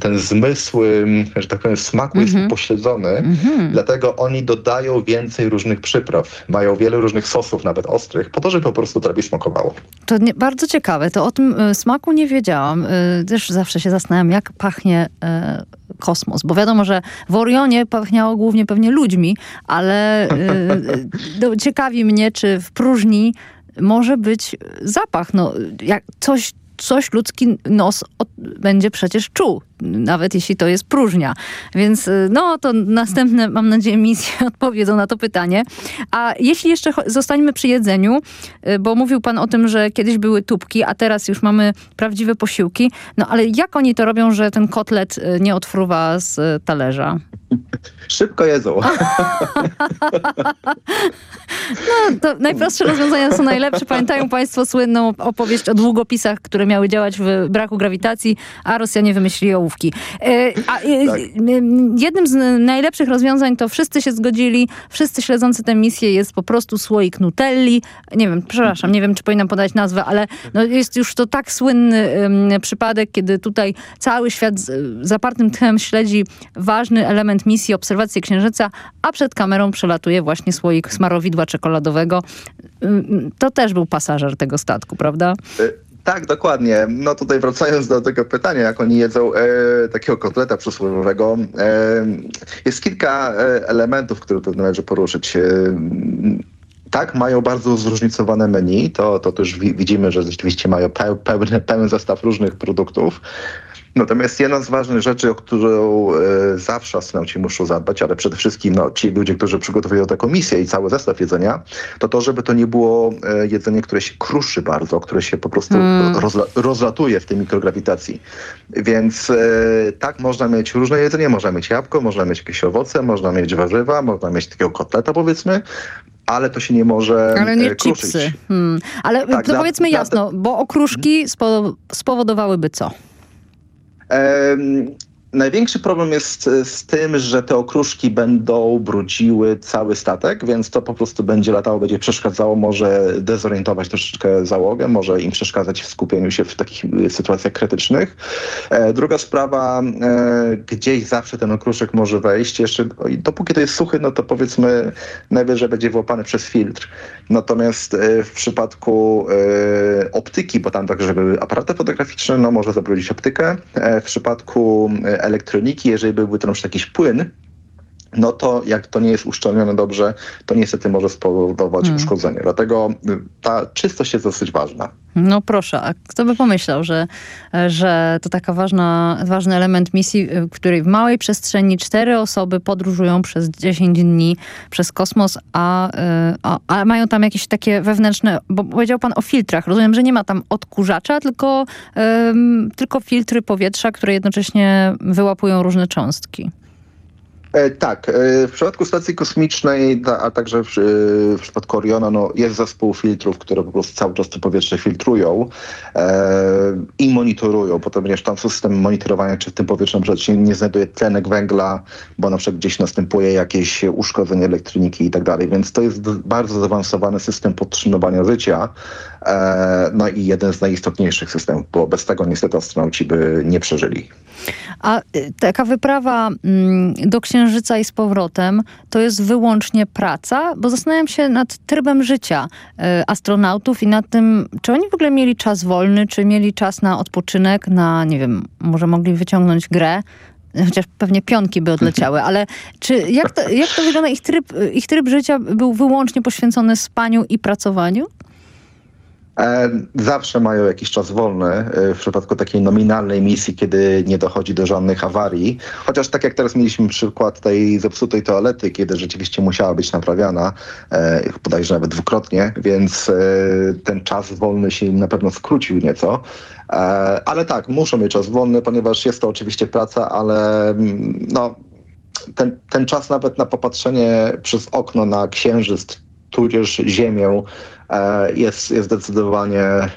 ten zmysł, e, że tak powiem, smaku jest Mhm. upośledzony, Mhm. dlatego oni dodają więcej różnych przypraw. Mają wiele różnych sosów, nawet ostrych, po to, żeby po prostu lepiej smakowało. To nie, bardzo ciekawe. To o tym y, smaku nie wiedziałam. Y, też zawsze się zastanawiam, jak pachnie y, kosmos. Bo wiadomo, że w Orionie pachniało głównie pewnie ludźmi, ale no, ciekawi mnie, czy w próżni może być zapach. No, jak coś, coś ludzki nos od, będzie przecież czuł, nawet jeśli to jest próżnia. Więc y, no to następne, mam nadzieję, misje odpowiedzą na to pytanie. A jeśli jeszcze zostańmy przy jedzeniu, y, bo mówił pan o tym, że kiedyś były tubki, a teraz już mamy prawdziwe posiłki. No ale jak oni to robią, że ten kotlet y, nie odfruwa z talerza? Szybko jedzą. No, to najprostsze rozwiązania są najlepsze. Pamiętają Państwo słynną opowieść o długopisach, które miały działać w braku grawitacji, a Rosjanie wymyślili ołówki. E, A, e, Tak. jednym z najlepszych rozwiązań to wszyscy się zgodzili, wszyscy śledzący tę misję jest po prostu słoik nutelli. Nie wiem, przepraszam, nie wiem, czy powinnam podać nazwę, ale no jest już to tak słynny przypadek, kiedy tutaj cały świat z zapartym tchem śledzi ważny element misji, obserwację Księżyca, a przed kamerą przelatuje właśnie słoik smarowidła czekoladowego. Ym, To też był pasażer tego statku, prawda? Y, Tak, dokładnie. No tutaj wracając do tego pytania, jak oni jedzą e, takiego kotleta przysłowiowego, e, jest kilka e, elementów, które tu należy poruszyć. E, tak, mają bardzo zróżnicowane menu, to, to też wi- widzimy, że rzeczywiście mają peł, pełny, zestaw różnych produktów. Natomiast jedna z ważnych rzeczy, o którą e, zawsze astronauci muszą zadbać, ale przede wszystkim no, ci ludzie, którzy przygotowują taką misję i cały zestaw jedzenia, to to, żeby to nie było e, jedzenie, które się kruszy bardzo, które się po prostu Mm. rozla rozlatuje w tej mikrograwitacji. Więc e, tak, można mieć różne jedzenie, można mieć jabłko, można mieć jakieś owoce, można mieć warzywa, można mieć takiego kotleta powiedzmy, ale to się nie może Ale nie e, kruszyć. chipsy. Hmm. Ale Tak, to powiedzmy jasno, bo okruszki spo, spowodowałyby co? Um, Największy problem jest e, z tym, że te okruszki będą brudziły cały statek, więc to po prostu będzie latało, będzie przeszkadzało, może dezorientować troszeczkę załogę, może im przeszkadzać w skupieniu się w takich e, sytuacjach krytycznych. E, Druga sprawa, gdzieś zawsze ten okruszek może wejść, jeszcze o, i dopóki to jest suchy, no to powiedzmy najwyżej będzie wyłapany przez filtr. Natomiast w przypadku optyki, bo tam także były aparaty fotograficzne, no może zabrudzić optykę. W przypadku elektroniki, jeżeli byłby to na przykład jakiś płyn, no to jak to nie jest uszczelnione dobrze, to niestety może spowodować Hmm. uszkodzenie. Dlatego y, ta czystość jest dosyć ważna. No proszę, a kto by pomyślał, że, że to taka ważna, ważny element misji, w której w małej przestrzeni cztery osoby podróżują przez 10 dni przez kosmos, a, y, a, a mają tam jakieś takie wewnętrzne, bo powiedział pan o filtrach. Rozumiem, że nie ma tam odkurzacza, tylko, tylko filtry powietrza, które jednocześnie wyłapują różne cząstki. E, tak, e, w przypadku stacji kosmicznej, a także w, e, w przypadku Oriona, no, jest zespół filtrów, które po prostu cały czas to powietrze filtrują e, i monitorują, bo to również tam system monitorowania, czy w tym powietrzu na się nie znajduje tlenek węgla, bo na przykład gdzieś następuje jakieś uszkodzenie elektroniki i tak dalej, więc to jest bardzo zaawansowany system podtrzymywania życia, no i jeden z najistotniejszych systemów, bo bez tego niestety astronauci by nie przeżyli. A y, taka wyprawa mm, do Księżyca i z powrotem to jest wyłącznie praca? Bo zastanawiam się nad trybem życia y, astronautów i nad tym, czy oni w ogóle mieli czas wolny, czy mieli czas na odpoczynek, na, nie wiem, może mogli wyciągnąć grę, chociaż pewnie pionki by odleciały, ale czy jak to, jak to wygląda? Ich tryb, ich tryb życia był wyłącznie poświęcony spaniu i pracowaniu? E, zawsze mają jakiś czas wolny e, w przypadku takiej nominalnej misji, kiedy nie dochodzi do żadnych awarii. Chociaż tak jak teraz mieliśmy przykład tej zepsutej toalety, kiedy rzeczywiście musiała być naprawiana, e, bodajże nawet dwukrotnie, więc ten czas wolny się na pewno skrócił nieco. Ale tak, muszą mieć czas wolny, ponieważ jest to oczywiście praca, ale mm, no, ten, ten czas nawet na popatrzenie przez okno na księżyc, tudzież ziemię, jest, jest zdecydowanie e,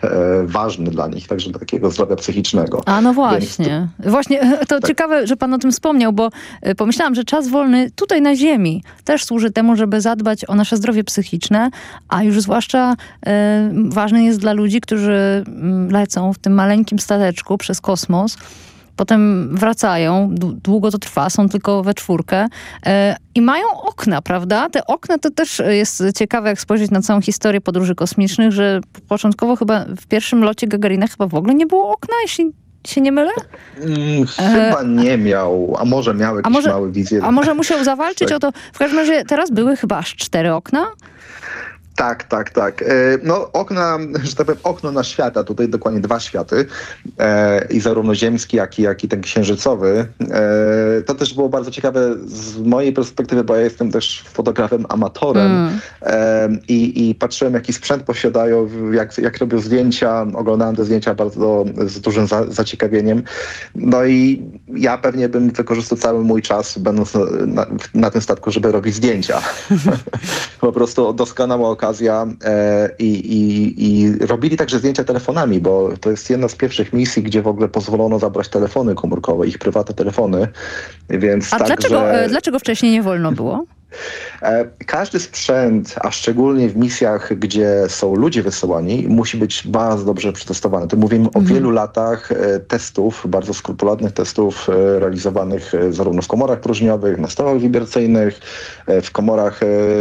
ważny dla nich, także takiego zdrowia psychicznego. A no właśnie. Właśnie e, to tak. ciekawe, że pan o tym wspomniał, bo pomyślałam, że czas wolny tutaj na ziemi też służy temu, żeby zadbać o nasze zdrowie psychiczne, a już zwłaszcza e, ważny jest dla ludzi, którzy mm, lecą w tym maleńkim stateczku przez kosmos, potem wracają, długo to trwa, są tylko we czwórkę e, i mają okna, prawda? Te okna to też jest ciekawe, jak spojrzeć na całą historię podróży kosmicznych, że początkowo chyba w pierwszym locie Gagarina chyba w ogóle nie było okna, jeśli się nie mylę? Hmm, chyba e, nie miał, a może miał jakieś może, małe wizje. A może musiał zawalczyć tak. o to. W każdym razie teraz były chyba aż cztery okna. Tak, tak, tak. E, no okna, że tak powiem, okno na świata, tutaj dokładnie dwa światy e, i zarówno ziemski, jak i, jak i ten księżycowy. E, to też było bardzo ciekawe z mojej perspektywy, bo ja jestem też fotografem amatorem mm. i, i patrzyłem jaki sprzęt posiadają, jak, jak robią zdjęcia, oglądałem te zdjęcia bardzo z dużym za, zaciekawieniem. No i ja pewnie bym wykorzystał cały mój czas będąc na, na, na tym statku, żeby robić zdjęcia. po prostu doskonała okazja okazja e, i, i, i robili także zdjęcia telefonami, bo to jest jedna z pierwszych misji, gdzie w ogóle pozwolono zabrać telefony komórkowe, ich prywatne telefony. Więc A także... dlaczego, e, dlaczego wcześniej nie wolno było? E, każdy sprzęt, a szczególnie w misjach, gdzie są ludzie wysyłani, musi być bardzo dobrze przetestowany. Tu mówimy mhm. o wielu latach e, testów, bardzo skrupulatnych testów e, realizowanych zarówno w komorach próżniowych, na stołach wibracyjnych, w komorach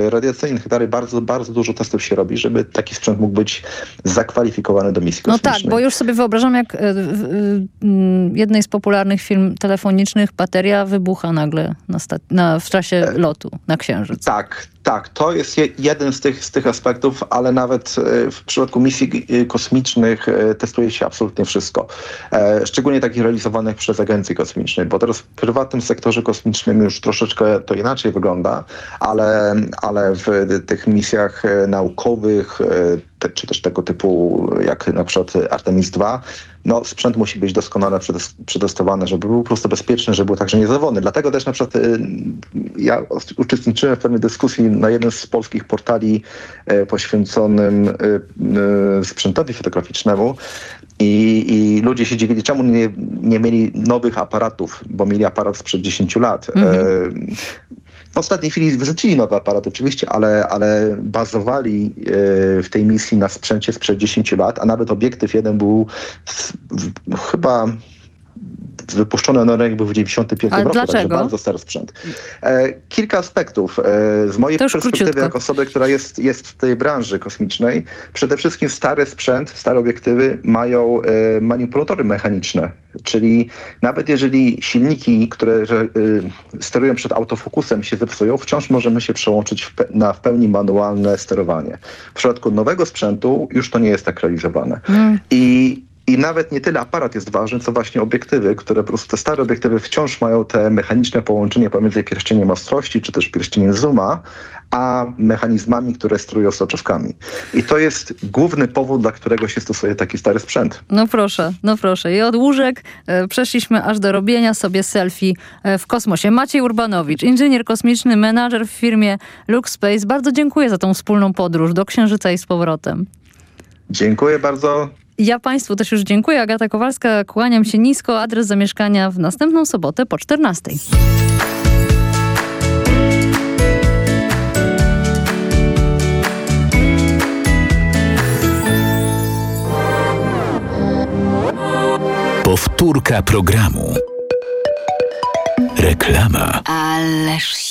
radiacyjnych. Dalej bardzo, bardzo dużo testów się robi, żeby taki sprzęt mógł być zakwalifikowany do misji kosmicznej. No tak, bo już sobie wyobrażam, jak w jednej z popularnych film telefonicznych bateria wybucha nagle na na, w czasie lotu na Księżyc. Tak, tak, to jest jeden z tych, z tych aspektów, ale nawet e, w przypadku misji e, kosmicznych e, testuje się absolutnie wszystko. Szczególnie takich realizowanych przez agencje kosmiczne, bo teraz w prywatnym sektorze kosmicznym już troszeczkę to inaczej wygląda, ale, ale w tych misjach naukowych, te, czy też tego typu jak na przykład Artemis II, no sprzęt musi być doskonale przetestowany, żeby był po prostu bezpieczny, żeby był także niezawodny. Dlatego też na przykład ja uczestniczyłem w pewnej dyskusji na jeden z polskich portali e, poświęconym e, e, sprzętowi fotograficznemu i, I, ludzie się dziwili, czemu nie, nie mieli nowych aparatów, bo mieli aparat sprzed 10 lat. -hmm. W ostatniej chwili wrzucili nowy aparat oczywiście, ale, ale bazowali w tej misji na sprzęcie sprzed 10 lat, a nawet obiektyw jeden był chyba wypuszczony na rynek był w 95 roku, dlaczego? także bardzo stary sprzęt. E, kilka aspektów. E, z mojej perspektywy, króciutko. jako osoby, która jest, jest w tej branży kosmicznej, przede wszystkim stary sprzęt, stare obiektywy mają e, manipulatory mechaniczne, czyli nawet jeżeli silniki, które e, sterują przed autofokusem się zepsują, wciąż możemy się przełączyć w na w pełni manualne sterowanie. W przypadku nowego sprzętu już to nie jest tak realizowane. Mm. I i nawet nie tyle aparat jest ważny, co właśnie obiektywy, które po prostu te stare obiektywy wciąż mają te mechaniczne połączenie pomiędzy pierścieniem ostrości, czy też pierścieniem zooma, a mechanizmami, które sterują soczewkami. I to jest główny powód, dla którego się stosuje taki stary sprzęt. No proszę, no proszę. I od łóżek e, przeszliśmy aż do robienia sobie selfie e, w kosmosie. Maciej Urbanowicz, inżynier kosmiczny, menadżer w firmie LuxSpace. Bardzo dziękuję za tą wspólną podróż do Księżyca i z powrotem. Dziękuję bardzo. Ja Państwu też już dziękuję. Agata Kowalska, kłaniam się nisko. Adres zamieszkania w następną sobotę po 14. Powtórka programu. Reklama. Ależ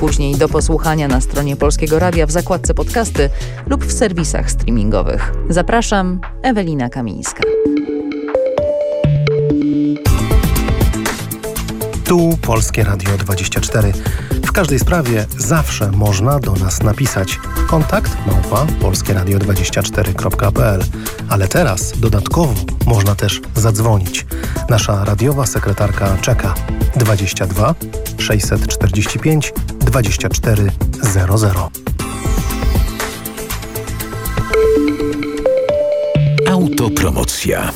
Później do posłuchania na stronie Polskiego Radia w zakładce podcasty lub w serwisach streamingowych. Zapraszam, Ewelina Kamińska. Tu Polskie Radio 24. W każdej sprawie zawsze można do nas napisać. Kontakt małpa polskieradio24.pl Ale teraz dodatkowo można też zadzwonić. Nasza radiowa sekretarka czeka 22 645 2400. Autopromocja.